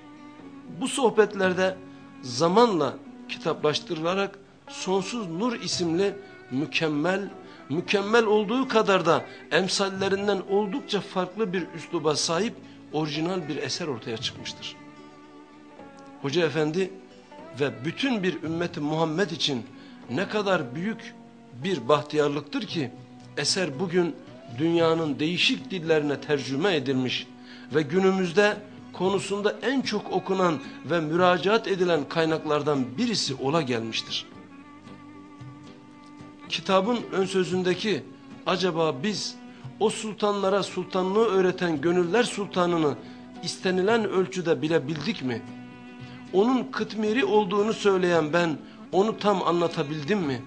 Bu sohbetlerde zamanla kitaplaştırılarak Sonsuz Nur isimli mükemmel, mükemmel olduğu kadar da emsallerinden oldukça farklı bir üsluba sahip orijinal bir eser ortaya çıkmıştır. Hoca Efendi ve bütün bir ümmeti Muhammed için ne kadar büyük bir bahtiyarlıktır ki eser bugün dünyanın değişik dillerine tercüme edilmiş ve günümüzde konusunda en çok okunan ve müracaat edilen kaynaklardan birisi ola gelmiştir. Kitabın ön sözündeki acaba biz o sultanlara sultanlığı öğreten gönüller sultanını istenilen ölçüde bilebildik mi? Onun kıtmiri olduğunu söyleyen ben onu tam anlatabildim mi?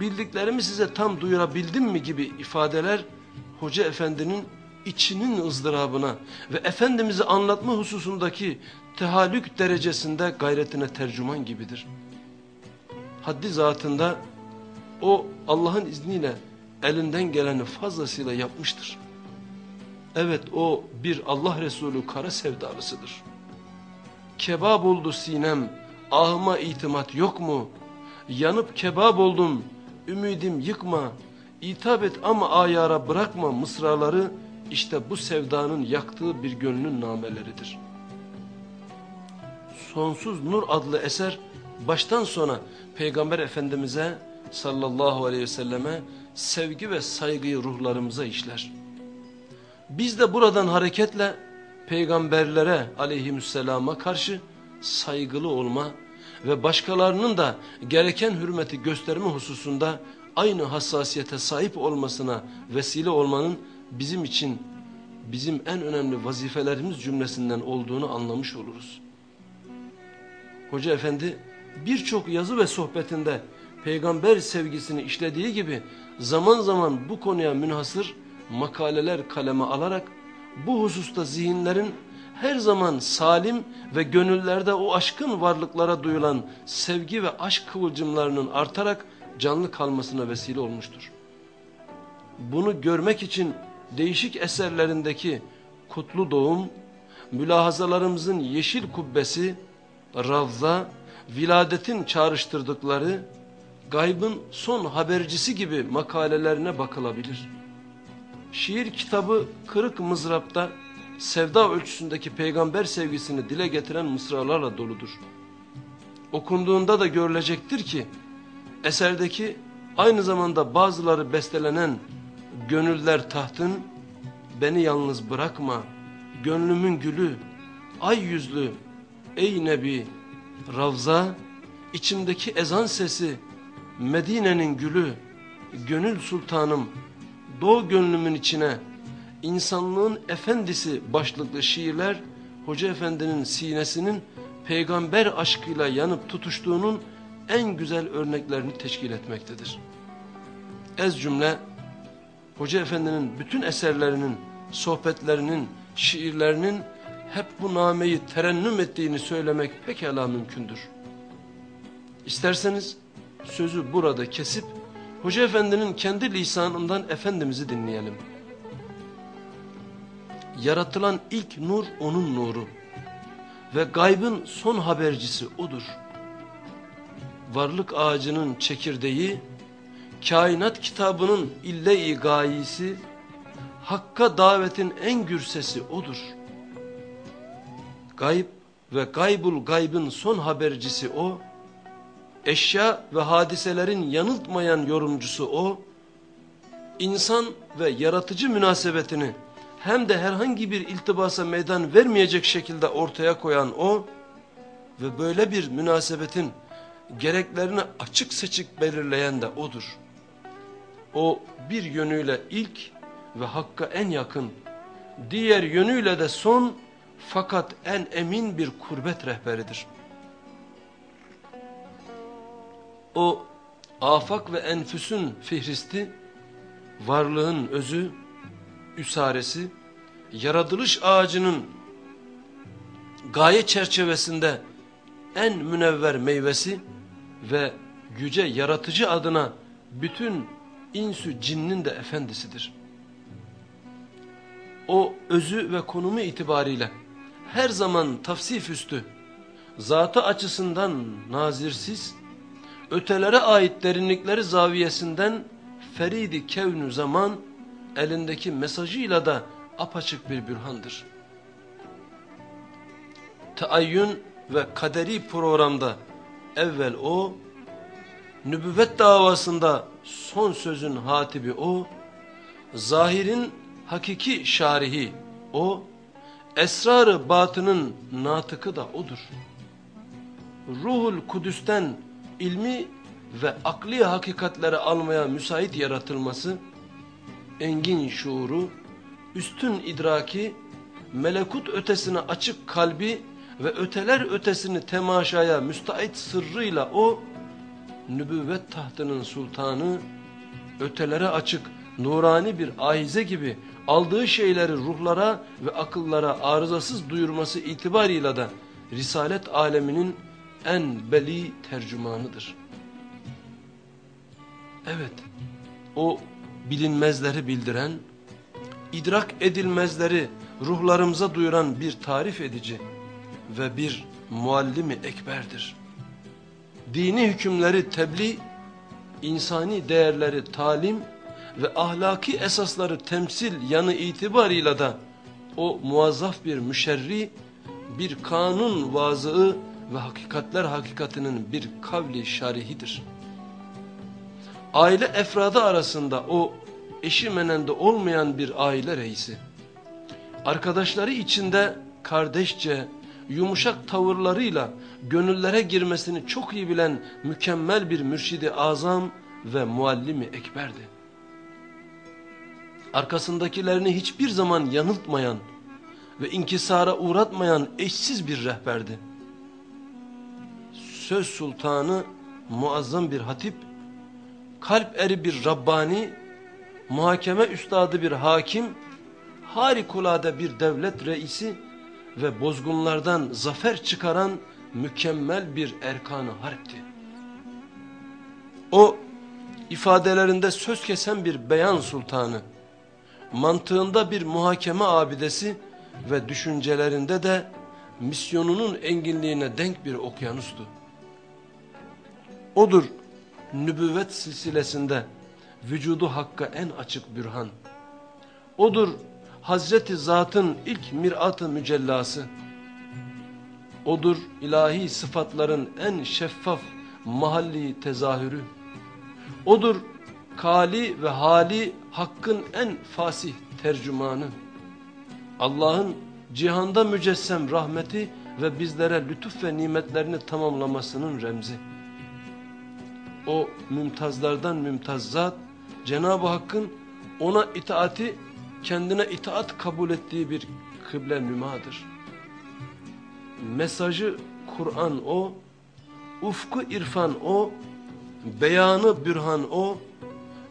Bildiklerimi size tam duyurabildim mi gibi ifadeler Hoca Efendi'nin içinin ızdırabına ve Efendimiz'i anlatma hususundaki tehallük derecesinde gayretine tercüman gibidir. Haddi zatında o Allah'ın izniyle elinden geleni fazlasıyla yapmıştır. Evet o bir Allah Resulü kara sevdalısıdır. Kebap oldu sinem, ahıma itimat yok mu? Yanıp kebap oldum, ümidim yıkma, İtap et ama ayara bırakma mısraları işte bu sevdanın yaktığı bir gönlün nameleridir. Sonsuz Nur adlı eser baştan sona Peygamber Efendimiz'e sallallahu aleyhi ve selleme sevgi ve saygıyı ruhlarımıza işler. Biz de buradan hareketle peygamberlere aleyhisselama karşı saygılı olma ve başkalarının da gereken hürmeti gösterme hususunda aynı hassasiyete sahip olmasına vesile olmanın bizim için bizim en önemli vazifelerimiz cümlesinden olduğunu anlamış oluruz. Hoca efendi birçok yazı ve sohbetinde peygamber sevgisini işlediği gibi zaman zaman bu konuya münhasır makaleler kaleme alarak bu hususta zihinlerin her zaman salim ve gönüllerde o aşkın varlıklara duyulan sevgi ve aşk kıvılcımlarının artarak canlı kalmasına vesile olmuştur. Bunu görmek için değişik eserlerindeki kutlu doğum, mülahazalarımızın yeşil kubbesi, ravza, viladetin çağrıştırdıkları, gaybın son habercisi gibi makalelerine bakılabilir. Şiir kitabı Kırık Mızrap'ta sevda ölçüsündeki peygamber sevgisini dile getiren mısralarla doludur. Okunduğunda da görülecektir ki, eserdeki aynı zamanda bazıları bestelenen gönüller tahtın, beni yalnız bırakma, gönlümün gülü, ay yüzlü, ey Nebi, Ravza, içimdeki ezan sesi, Medine'nin gülü, gönül sultanım, doğu gönlümün içine, insanlığın efendisi başlıklı şiirler, Hoca Efendi'nin sinesinin peygamber aşkıyla yanıp tutuştuğunun en güzel örneklerini teşkil etmektedir. Ez cümle, Hoca Efendi'nin bütün eserlerinin, sohbetlerinin, şiirlerinin hep bu nameyi terennüm ettiğini söylemek pekala mümkündür. İsterseniz sözü burada kesip Hoca Efendi'nin kendi lisanından Efendimiz'i dinleyelim. Yaratılan ilk nur onun nuru ve gaybın son habercisi odur. Varlık ağacının çekirdeği, kainat kitabının ille-i gayisi, Hakka davetin en gür sesi odur. Gayb ve gaybul gaybın son habercisi o, eşya ve hadiselerin yanıltmayan yorumcusu o, insan ve yaratıcı münasebetini hem de herhangi bir iltibasa meydan vermeyecek şekilde ortaya koyan o ve böyle bir münasebetin gereklerini açık seçik belirleyen de odur. O bir yönüyle ilk ve Hakk'a en yakın, diğer yönüyle de son fakat en emin bir kurbet rehberidir. O afak ve enfüsün fihristi, varlığın özü, üsaresi, yaratılış ağacının gaye çerçevesinde en münevver meyvesi ve yüce yaratıcı adına bütün insü cinnin de efendisidir. O özü ve konumu itibariyle her zaman tafsif üstü, zatı açısından nazirsiz, ötelere ait derinlikleri zaviyesinden feridi kevnü zaman elindeki mesajıyla da apaçık bir bürhandır. Teayyün ve kaderi programda evvel o, nübüvvet davasında son sözün hatibi o, zahirin hakiki şarihi o, esrarı batının natıkı da odur. Ruhul Kudüs'ten ilmi ve akli hakikatleri almaya müsait yaratılması, engin şuuru, üstün idraki, melekut ötesine açık kalbi ve öteler ötesini temaşaya müstait sırrıyla o, nübüvvet tahtının sultanı, ötelere açık nurani bir ahize gibi aldığı şeyleri ruhlara ve akıllara arızasız duyurması itibarıyla da Risalet aleminin en beli tercümanıdır. Evet, o bilinmezleri bildiren, idrak edilmezleri ruhlarımıza duyuran bir tarif edici ve bir muallimi ekberdir. Dini hükümleri tebliğ, insani değerleri talim ve ahlaki esasları temsil yanı itibarıyla da o muazzaf bir müşerri, bir kanun vazığı ve hakikatler hakikatinin bir kavli şarihidir. Aile efradı arasında o eşi menende olmayan bir aile reisi, arkadaşları içinde kardeşçe, yumuşak tavırlarıyla gönüllere girmesini çok iyi bilen mükemmel bir mürşidi azam ve muallimi ekberdi. Arkasındakilerini hiçbir zaman yanıltmayan ve inkisara uğratmayan eşsiz bir rehberdi. Söz sultanı muazzam bir hatip, kalp eri bir Rabbani, muhakeme üstadı bir hakim, harikulade bir devlet reisi ve bozgunlardan zafer çıkaran mükemmel bir erkanı harpti. O ifadelerinde söz kesen bir beyan sultanı, mantığında bir muhakeme abidesi ve düşüncelerinde de misyonunun enginliğine denk bir okyanustu. Odur nübüvvet silsilesinde vücudu hakka en açık bürhan. Odur Hazreti Zat'ın ilk mirat-ı mücellası. Odur ilahi sıfatların en şeffaf mahalli tezahürü. Odur kali ve hali hakkın en fasih tercümanı. Allah'ın cihanda mücessem rahmeti ve bizlere lütuf ve nimetlerini tamamlamasının remzi. O mümtazlardan mümtaz zat Cenab-ı Hakk'ın ona itaati kendine itaat kabul ettiği bir kıble nümadır. Mesajı Kur'an o, ufku irfan o, beyanı bürhan o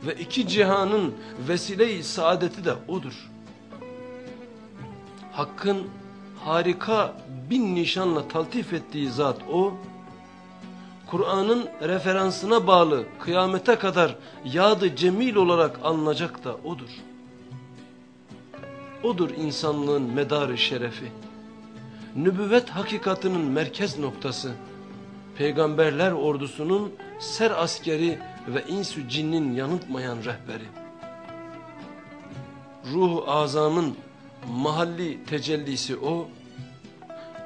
ve iki cihanın vesile-i saadeti de odur. Hakkın harika bin nişanla taltif ettiği zat o, Kur'an'ın referansına bağlı kıyamete kadar yadı cemil olarak alınacak da odur. Odur insanlığın medarı şerefi. Nübüvvet hakikatının merkez noktası. Peygamberler ordusunun ser askeri ve insü cinnin yanıltmayan rehberi. Ruh-u azamın mahalli tecellisi o,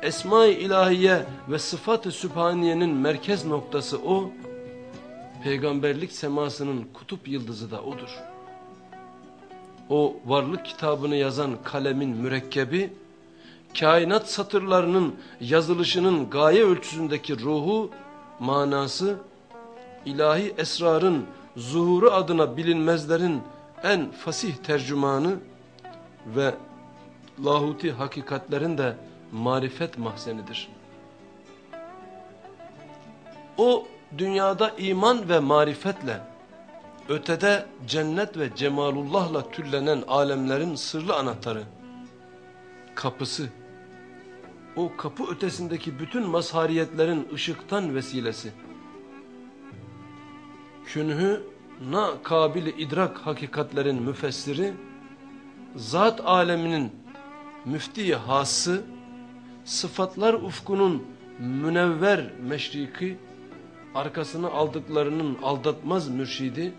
Esma-i ilahiye ve sıfat-ı sübhaniyenin merkez noktası o, peygamberlik semasının kutup yıldızı da odur. O varlık kitabını yazan kalemin mürekkebi, kainat satırlarının yazılışının gaye ölçüsündeki ruhu, manası, ilahi esrarın zuhuru adına bilinmezlerin en fasih tercümanı ve lahuti hakikatlerin de marifet mahzenidir. O dünyada iman ve marifetle, ötede cennet ve cemalullahla tüllenen alemlerin sırlı anahtarı, kapısı, o kapı ötesindeki bütün mazhariyetlerin ışıktan vesilesi, künhü na kabili idrak hakikatlerin müfessiri, zat aleminin müfti hası, sıfatlar ufkunun münevver meşriki, arkasını aldıklarının aldatmaz mürşidi,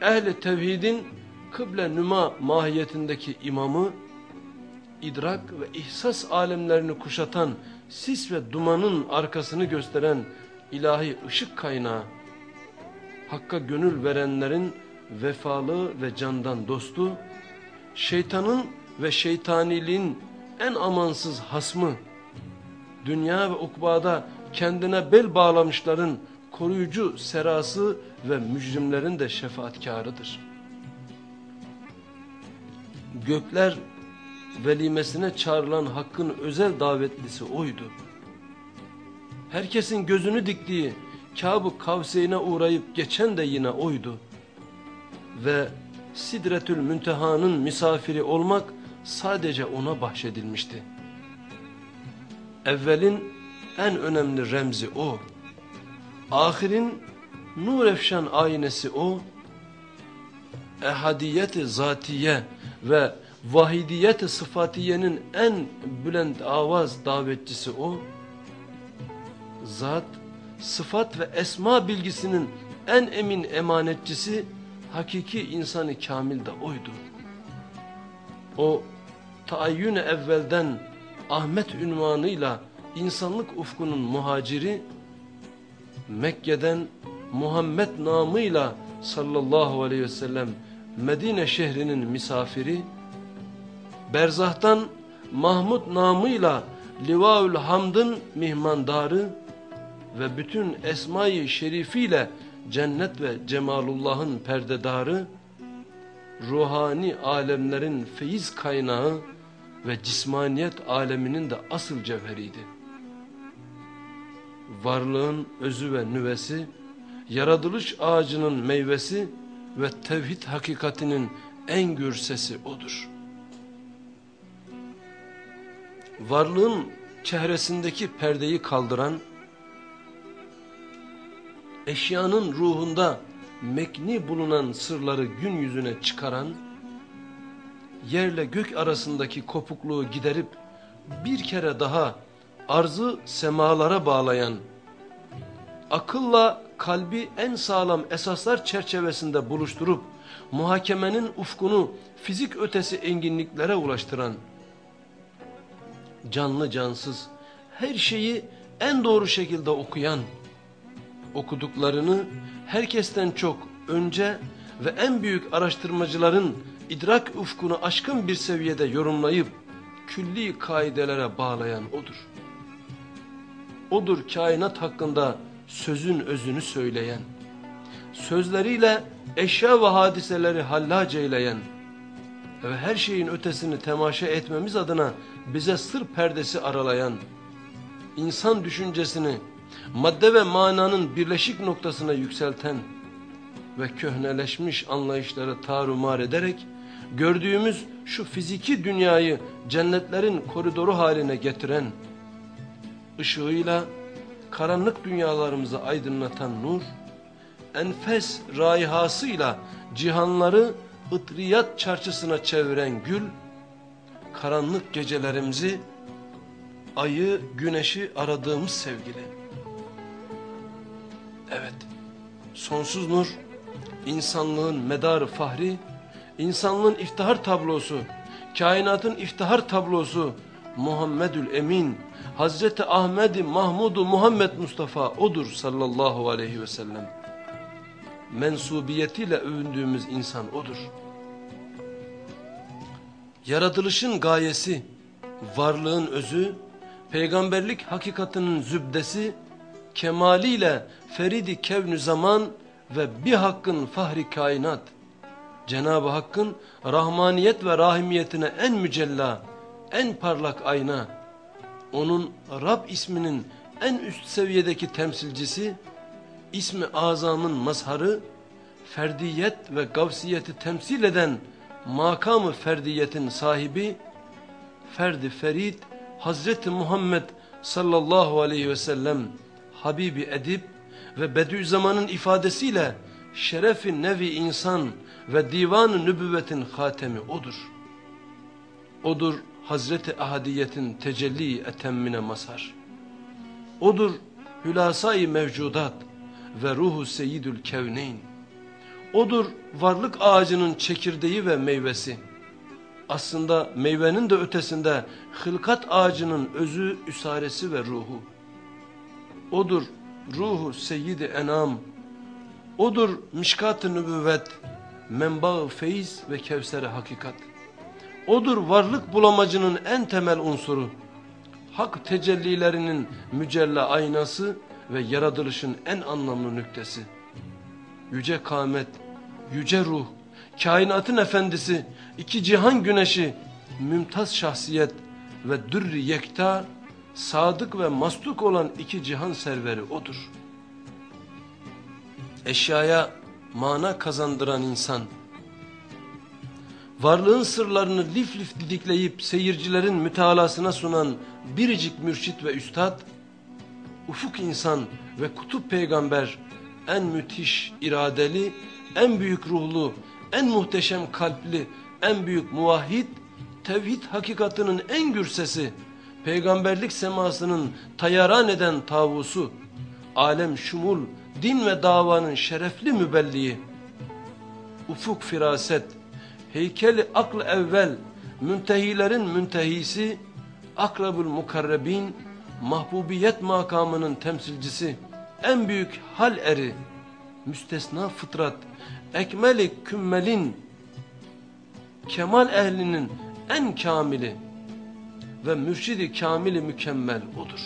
ehli tevhidin kıble nüma mahiyetindeki imamı, idrak ve ihsas alemlerini kuşatan sis ve dumanın arkasını gösteren ilahi ışık kaynağı, Hakka gönül verenlerin vefalı ve candan dostu, şeytanın ve şeytaniliğin en amansız hasmı, dünya ve ukbada kendine bel bağlamışların koruyucu serası ve mücrimlerin de şefaatkarıdır. Gökler velimesine çağrılan hakkın özel davetlisi oydu. Herkesin gözünü diktiği Kâb-ı Kavseyn'e uğrayıp geçen de yine oydu. Ve Sidretül Münteha'nın misafiri olmak sadece ona bahşedilmişti. Evvelin en önemli remzi o. Ahirin nur efşan aynesi o. ehadiyeti zatiye ve vahidiyeti sıfatiyenin en bülent avaz davetçisi o. Zat, sıfat ve esma bilgisinin en emin emanetçisi hakiki insanı kamil de oydu. O taayyün evvelden Ahmet ünvanıyla insanlık ufkunun muhaciri, Mekke'den Muhammed namıyla sallallahu aleyhi ve sellem Medine şehrinin misafiri, Berzah'tan Mahmud namıyla Livaül Hamd'ın mihmandarı ve bütün esmayı şerifiyle cennet ve cemalullah'ın perdedarı, ruhani alemlerin feyiz kaynağı ve cismaniyet aleminin de asıl cevheriydi. Varlığın özü ve nüvesi, yaratılış ağacının meyvesi ve tevhid hakikatinin en gür sesi odur. Varlığın çehresindeki perdeyi kaldıran, eşyanın ruhunda mekni bulunan sırları gün yüzüne çıkaran, yerle gök arasındaki kopukluğu giderip bir kere daha arzı semalara bağlayan, akılla kalbi en sağlam esaslar çerçevesinde buluşturup muhakemenin ufkunu fizik ötesi enginliklere ulaştıran, canlı cansız her şeyi en doğru şekilde okuyan, okuduklarını herkesten çok önce ve en büyük araştırmacıların idrak ufkunu aşkın bir seviyede yorumlayıp külli kaidelere bağlayan odur. Odur kainat hakkında sözün özünü söyleyen, sözleriyle eşya ve hadiseleri hallac eyleyen ve her şeyin ötesini temaşa etmemiz adına bize sır perdesi aralayan, insan düşüncesini madde ve mananın birleşik noktasına yükselten ve köhneleşmiş anlayışları tarumar ederek gördüğümüz şu fiziki dünyayı cennetlerin koridoru haline getiren, ışığıyla karanlık dünyalarımızı aydınlatan nur, enfes raihasıyla cihanları ıtriyat çarşısına çeviren gül, karanlık gecelerimizi, ayı, güneşi aradığımız sevgili. Evet, sonsuz nur, insanlığın medarı fahri, insanlığın iftihar tablosu, kainatın iftihar tablosu, Muhammedül Emin, Hazreti Ahmedi Mahmudu Muhammed Mustafa odur sallallahu aleyhi ve sellem. Mensubiyetiyle övündüğümüz insan odur. Yaratılışın gayesi, varlığın özü, peygamberlik hakikatinin zübdesi, kemaliyle feridi kevnü zaman ve bir hakkın fahri kainat, Cenab-ı Hakk'ın rahmaniyet ve rahimiyetine en mücella, en parlak ayna, onun Rab isminin en üst seviyedeki temsilcisi, ismi azamın mazharı, ferdiyet ve gavsiyeti temsil eden makamı ferdiyetin sahibi, ferdi ferid, Hazreti Muhammed sallallahu aleyhi ve sellem, Habibi Edip ve Bediüzzaman'ın ifadesiyle şerefi nevi insan ve divan-ı nübüvvetin hatemi odur. Odur Hazreti Ahadiyetin tecelli etemmine mazhar. Odur hülasayı mevcudat ve ruhu seyyidül kevneyn. Odur varlık ağacının çekirdeği ve meyvesi. Aslında meyvenin de ötesinde hılkat ağacının özü, üsaresi ve ruhu. Odur ruhu seyyidi enam. Odur mişkat-ı nübüvvet, menba-ı feyiz ve kevser hakikat. Odur varlık bulamacının en temel unsuru. Hak tecellilerinin mücella aynası ve yaratılışın en anlamlı nüktesi. Yüce kâmet, yüce ruh, kainatın efendisi, iki cihan güneşi, mümtaz şahsiyet ve dürri yekta, sadık ve mastuk olan iki cihan serveri odur. Eşyaya mana kazandıran insan, varlığın sırlarını lif lif didikleyip seyircilerin mütalasına sunan biricik mürşit ve üstad, ufuk insan ve kutup peygamber, en müthiş iradeli, en büyük ruhlu, en muhteşem kalpli, en büyük muvahhid, tevhid hakikatının en gür sesi, peygamberlik semasının tayaran eden tavusu, alem şumul, din ve davanın şerefli mübelliği, ufuk firaset, heykeli akl evvel, müntehilerin müntehisi, akrabul mukarrebin, mahbubiyet makamının temsilcisi, en büyük hal eri, müstesna fıtrat, ekmeli kümmelin, kemal ehlinin en kamili ve mürşidi kamili mükemmel odur.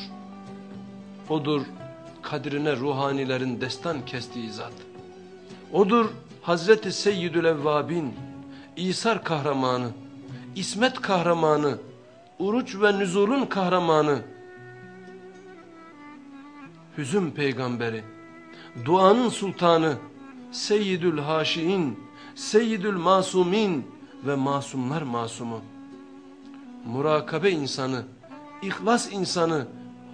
Odur kadrine ruhanilerin destan kestiği zat. Odur Hazreti Seyyidül Evvabin, İsar kahramanı, İsmet kahramanı, Uruç ve Nüzul'un kahramanı, Hüzün peygamberi, duanın sultanı, Seyyidül Haşiin, Seyyidül Masumin ve masumlar masumu. Murakabe insanı, ihlas insanı,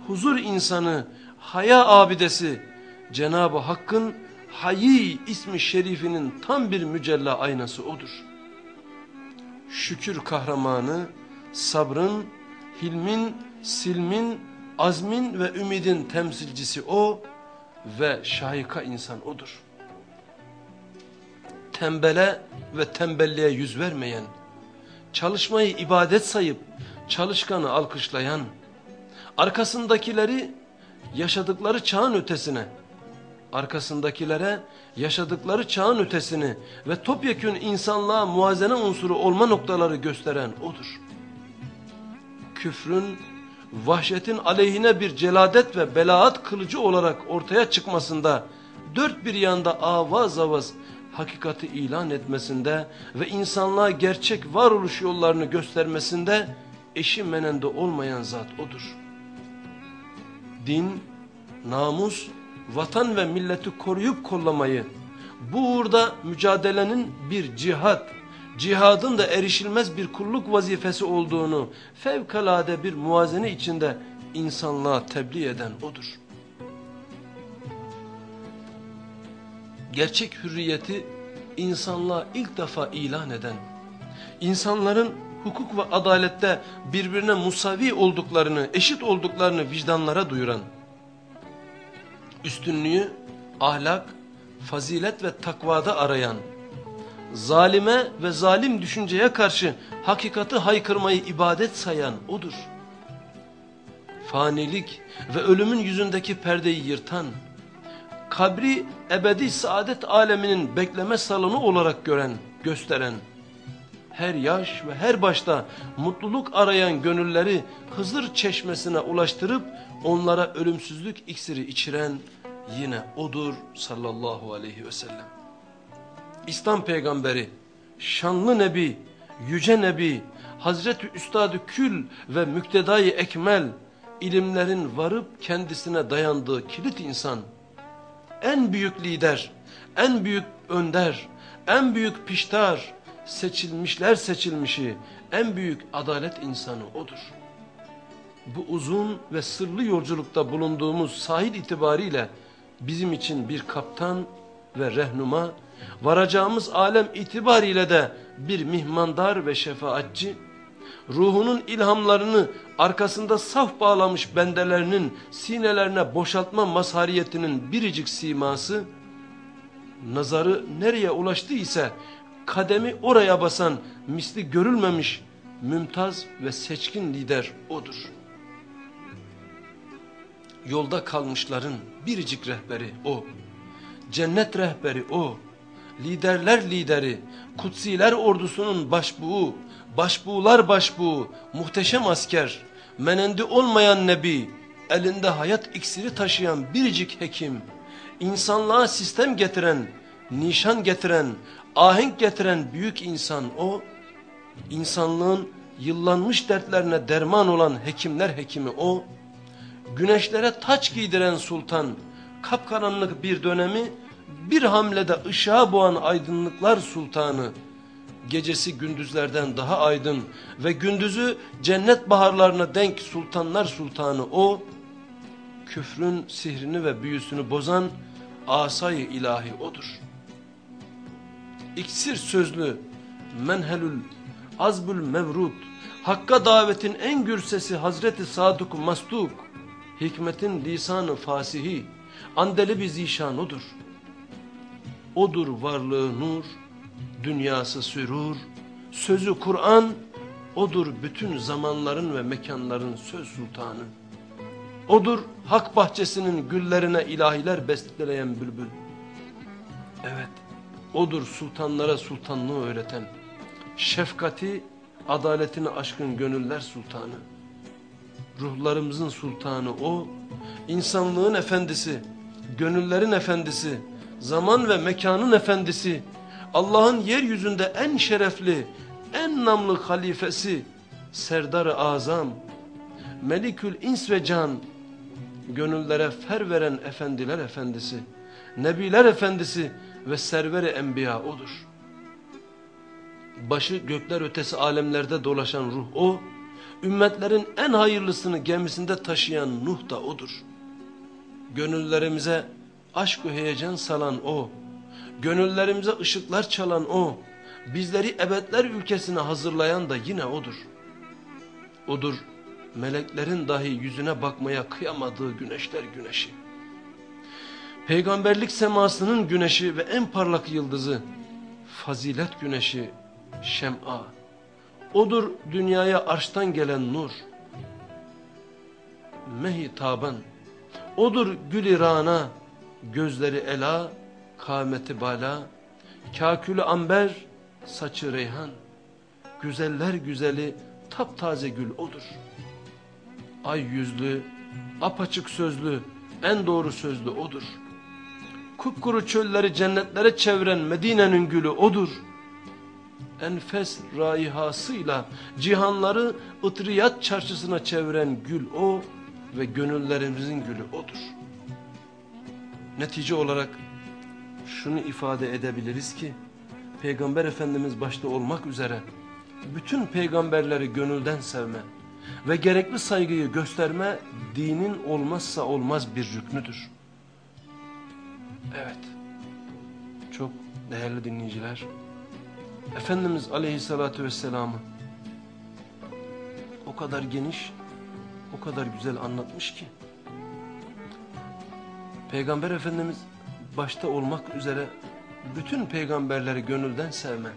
huzur insanı, haya abidesi, Cenab-ı Hakk'ın Hayy ismi şerifinin tam bir mücella aynası odur. Şükür kahramanı, sabrın, hilmin, silmin, azmin ve ümidin temsilcisi o ve şahika insan odur. Tembele ve tembelliğe yüz vermeyen, çalışmayı ibadet sayıp çalışkanı alkışlayan, arkasındakileri yaşadıkları çağın ötesine, arkasındakilere yaşadıkları çağın ötesini ve topyekün insanlığa muazene unsuru olma noktaları gösteren odur. Küfrün, vahşetin aleyhine bir celadet ve belaat kılıcı olarak ortaya çıkmasında, dört bir yanda avaz avaz hakikati ilan etmesinde ve insanlığa gerçek varoluş yollarını göstermesinde eşi menende olmayan zat odur. Din, namus, vatan ve milleti koruyup kollamayı, bu uğurda mücadelenin bir cihat, cihadın da erişilmez bir kulluk vazifesi olduğunu fevkalade bir muazene içinde insanlığa tebliğ eden odur. Gerçek hürriyeti insanlığa ilk defa ilan eden, insanların hukuk ve adalette birbirine musavi olduklarını, eşit olduklarını vicdanlara duyuran, üstünlüğü ahlak, fazilet ve takvada arayan, zalime ve zalim düşünceye karşı hakikati haykırmayı ibadet sayan odur. Fanilik ve ölümün yüzündeki perdeyi yırtan, kabri ebedi saadet aleminin bekleme salonu olarak gören, gösteren, her yaş ve her başta mutluluk arayan gönülleri Hızır çeşmesine ulaştırıp onlara ölümsüzlük iksiri içiren yine odur sallallahu aleyhi ve sellem. İslam peygamberi, şanlı nebi, yüce nebi, Hazreti Üstad-ı Kül ve Müktedai Ekmel, ilimlerin varıp kendisine dayandığı kilit insan, en büyük lider, en büyük önder, en büyük piştar, seçilmişler seçilmişi, en büyük adalet insanı odur. Bu uzun ve sırlı yolculukta bulunduğumuz sahil itibariyle bizim için bir kaptan ve rehnuma, varacağımız alem itibariyle de bir mihmandar ve şefaatçi, ruhunun ilhamlarını arkasında saf bağlamış bendelerinin sinelerine boşaltma mazhariyetinin biricik siması, nazarı nereye ulaştı ise kademi oraya basan misli görülmemiş mümtaz ve seçkin lider odur. Yolda kalmışların biricik rehberi o. Cennet rehberi o. Liderler lideri, kutsiler ordusunun başbuğu, başbuğlar başbuğu, muhteşem asker, menendi olmayan nebi, elinde hayat iksiri taşıyan biricik hekim, insanlığa sistem getiren, nişan getiren, ahenk getiren büyük insan o, insanlığın yıllanmış dertlerine derman olan hekimler hekimi o, güneşlere taç giydiren sultan, kapkaranlık bir dönemi bir hamlede ışığa boğan aydınlıklar sultanı, gecesi gündüzlerden daha aydın ve gündüzü cennet baharlarına denk sultanlar sultanı o, küfrün sihrini ve büyüsünü bozan asayı ilahi odur. iksir sözlü, menhelül, azbül mevrut, Hakka davetin en gür sesi Hazreti Sadık Mastuk, hikmetin lisanı fasihi, andeli bir zişan odur. Odur varlığı nur, dünyası sürur, sözü Kur'an, odur bütün zamanların ve mekanların söz sultanı. Odur hak bahçesinin güllerine ilahiler besteleyen bülbül. Evet, odur sultanlara sultanlığı öğreten, şefkati, adaletini aşkın gönüller sultanı. Ruhlarımızın sultanı o, insanlığın efendisi, gönüllerin efendisi, zaman ve mekanın efendisi, Allah'ın yeryüzünde en şerefli, en namlı halifesi, Serdar-ı Azam, Melikül İns ve Can, gönüllere fer veren efendiler efendisi, nebiler efendisi ve serveri enbiya odur. Başı gökler ötesi alemlerde dolaşan ruh o, ümmetlerin en hayırlısını gemisinde taşıyan Nuh da odur. Gönüllerimize aşk ve heyecan salan o, gönüllerimize ışıklar çalan o, bizleri ebedler ülkesine hazırlayan da yine odur. Odur meleklerin dahi yüzüne bakmaya kıyamadığı güneşler güneşi. Peygamberlik semasının güneşi ve en parlak yıldızı, fazilet güneşi, şem'a. Odur dünyaya arştan gelen nur. Mehitaban. Odur gül rana, gözleri ela, kâmeti bala, kâkülü amber, saçı reyhan. Güzeller güzeli, taptaze gül odur. Ay yüzlü, apaçık sözlü, en doğru sözlü odur. Kupkuru çölleri cennetlere çeviren Medine'nin gülü odur. Enfes raihasıyla cihanları ıtriyat çarşısına çeviren gül o ve gönüllerimizin gülü odur. Netice olarak şunu ifade edebiliriz ki Peygamber Efendimiz başta olmak üzere bütün peygamberleri gönülden sevme ve gerekli saygıyı gösterme dinin olmazsa olmaz bir rüknüdür. Evet, çok değerli dinleyiciler, Efendimiz Aleyhisselatü Vesselam'ı o kadar geniş, o kadar güzel anlatmış ki, Peygamber Efendimiz başta olmak üzere bütün peygamberleri gönülden sevme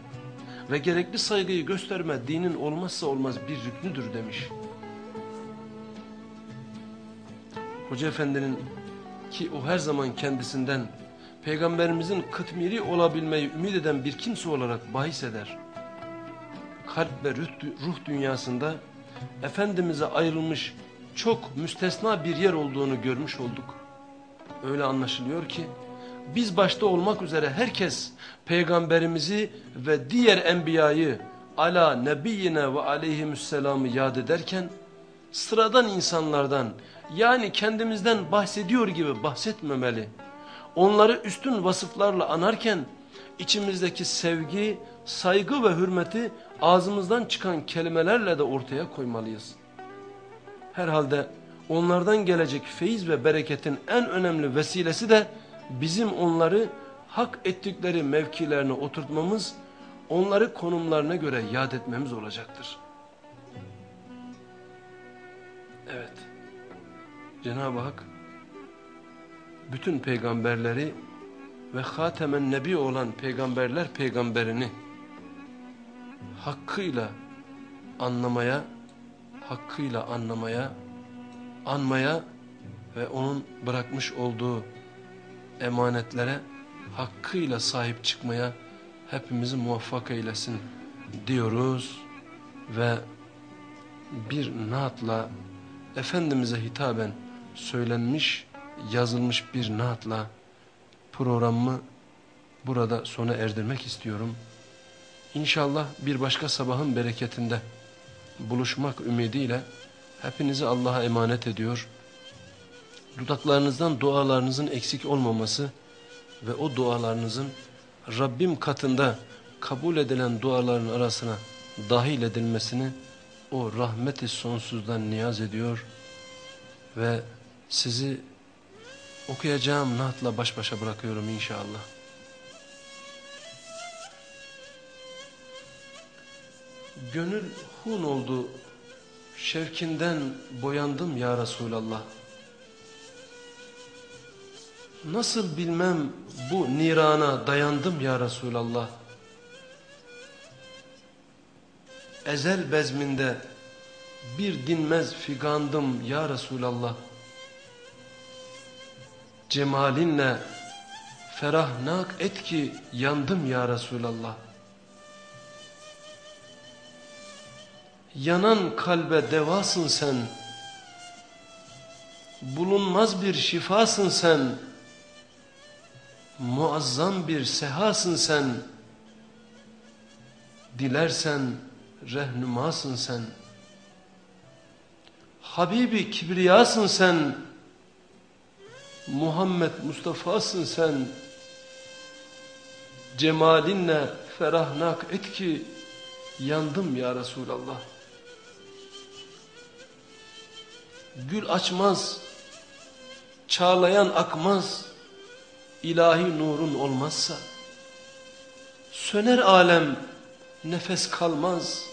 ve gerekli saygıyı gösterme dinin olmazsa olmaz bir rüknüdür demiş. Hoca Efendi'nin ki o her zaman kendisinden peygamberimizin kıtmiri olabilmeyi ümit eden bir kimse olarak bahis eder. Kalp ve ruh dünyasında Efendimiz'e ayrılmış çok müstesna bir yer olduğunu görmüş olduk. Öyle anlaşılıyor ki biz başta olmak üzere herkes peygamberimizi ve diğer enbiyayı ala nebiyyine ve aleyhisselamı yad ederken sıradan insanlardan yani kendimizden bahsediyor gibi bahsetmemeli. Onları üstün vasıflarla anarken içimizdeki sevgi, saygı ve hürmeti ağzımızdan çıkan kelimelerle de ortaya koymalıyız. Herhalde onlardan gelecek feyiz ve bereketin en önemli vesilesi de bizim onları hak ettikleri mevkilerine oturtmamız, onları konumlarına göre yad etmemiz olacaktır. Evet, Cenab-ı Hak bütün peygamberleri ve hatemen nebi olan peygamberler peygamberini hakkıyla anlamaya, hakkıyla anlamaya, anmaya ve onun bırakmış olduğu emanetlere hakkıyla sahip çıkmaya hepimizi muvaffak eylesin diyoruz ve bir naatla Efendimiz'e hitaben söylenmiş, yazılmış bir naatla programımı burada sona erdirmek istiyorum. İnşallah bir başka sabahın bereketinde buluşmak ümidiyle hepinizi Allah'a emanet ediyor. Dudaklarınızdan dualarınızın eksik olmaması ve o dualarınızın Rabbim katında kabul edilen duaların arasına dahil edilmesini o rahmeti sonsuzdan niyaz ediyor ve sizi okuyacağım naatla baş başa bırakıyorum inşallah. Gönül hun oldu, şevkinden boyandım ya Resulallah. Nasıl bilmem bu nirana dayandım ya Resulallah. Ezel bezminde bir dinmez figandım ya Resulallah. Cemalinle ferahnak et ki yandım ya Resulallah. Yanan kalbe devasın sen. Bulunmaz bir şifasın sen. Muazzam bir sehasın sen. Dilersen rehnumasın sen. Habibi kibriyasın sen. Muhammed Mustafa'sın sen. Cemalinle ferahnak et ki yandım ya Resulallah. Gül açmaz, çağlayan akmaz, ilahi nurun olmazsa. Söner alem, nefes kalmaz,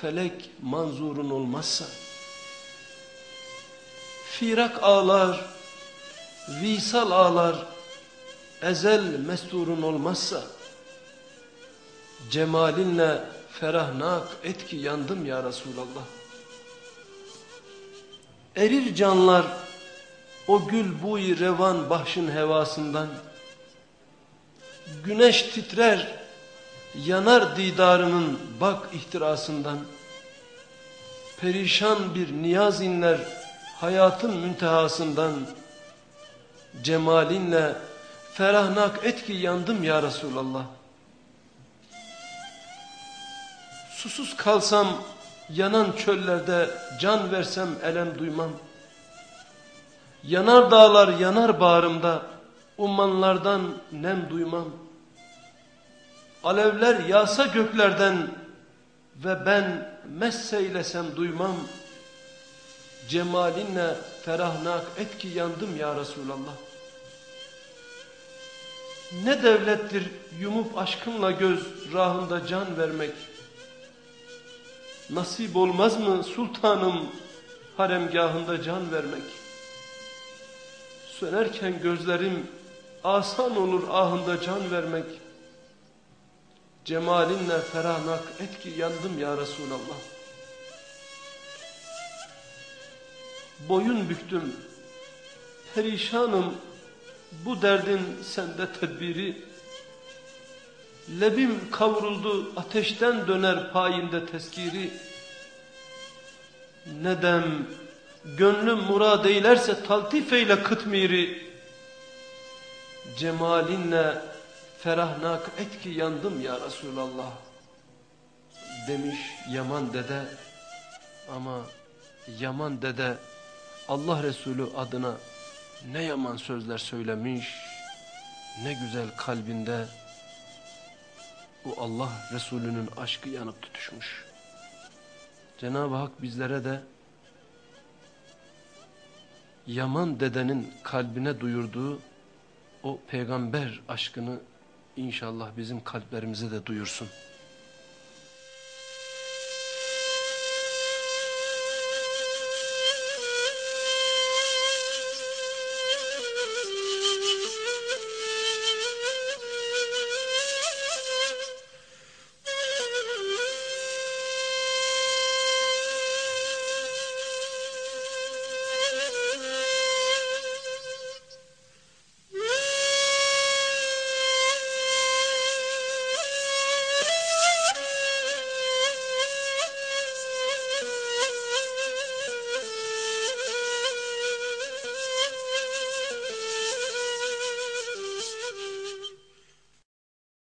felek manzurun olmazsa. Firak ağlar, visal ağlar, ezel mesturun olmazsa. Cemalinle ferahnak et ki yandım ya Resulallah. Erir canlar o gül buy revan bahşın hevasından. Güneş titrer yanar didarının bak ihtirasından. Perişan bir niyaz inler hayatın müntehasından. Cemalinle ferahnak et ki yandım ya Resulallah. Susuz kalsam yanan çöllerde can versem elem duymam. Yanar dağlar yanar bağrımda ummanlardan nem duymam. Alevler yağsa göklerden ve ben messeylesem duymam. Cemalinle ferahnak et ki yandım ya Resulallah. Ne devlettir yumup aşkınla göz rahında can vermek. Nasip olmaz mı sultanım haremgahında can vermek? Sönerken gözlerim asan olur ahında can vermek. Cemalinle ferahnak et ki yandım ya Resulallah. Boyun büktüm, perişanım bu derdin sende tedbiri. Lebim kavruldu ateşten döner payinde teskiri. Ne dem gönlüm murad eylerse taltif eyle kıtmiri. Cemalinle ferahnak et ki yandım ya Resulallah. Demiş Yaman dede ama Yaman dede Allah Resulü adına ne yaman sözler söylemiş, ne güzel kalbinde o Allah Resulü'nün aşkı yanıp tutuşmuş. Cenab-ı Hak bizlere de Yaman dedenin kalbine duyurduğu o peygamber aşkını inşallah bizim kalplerimize de duyursun.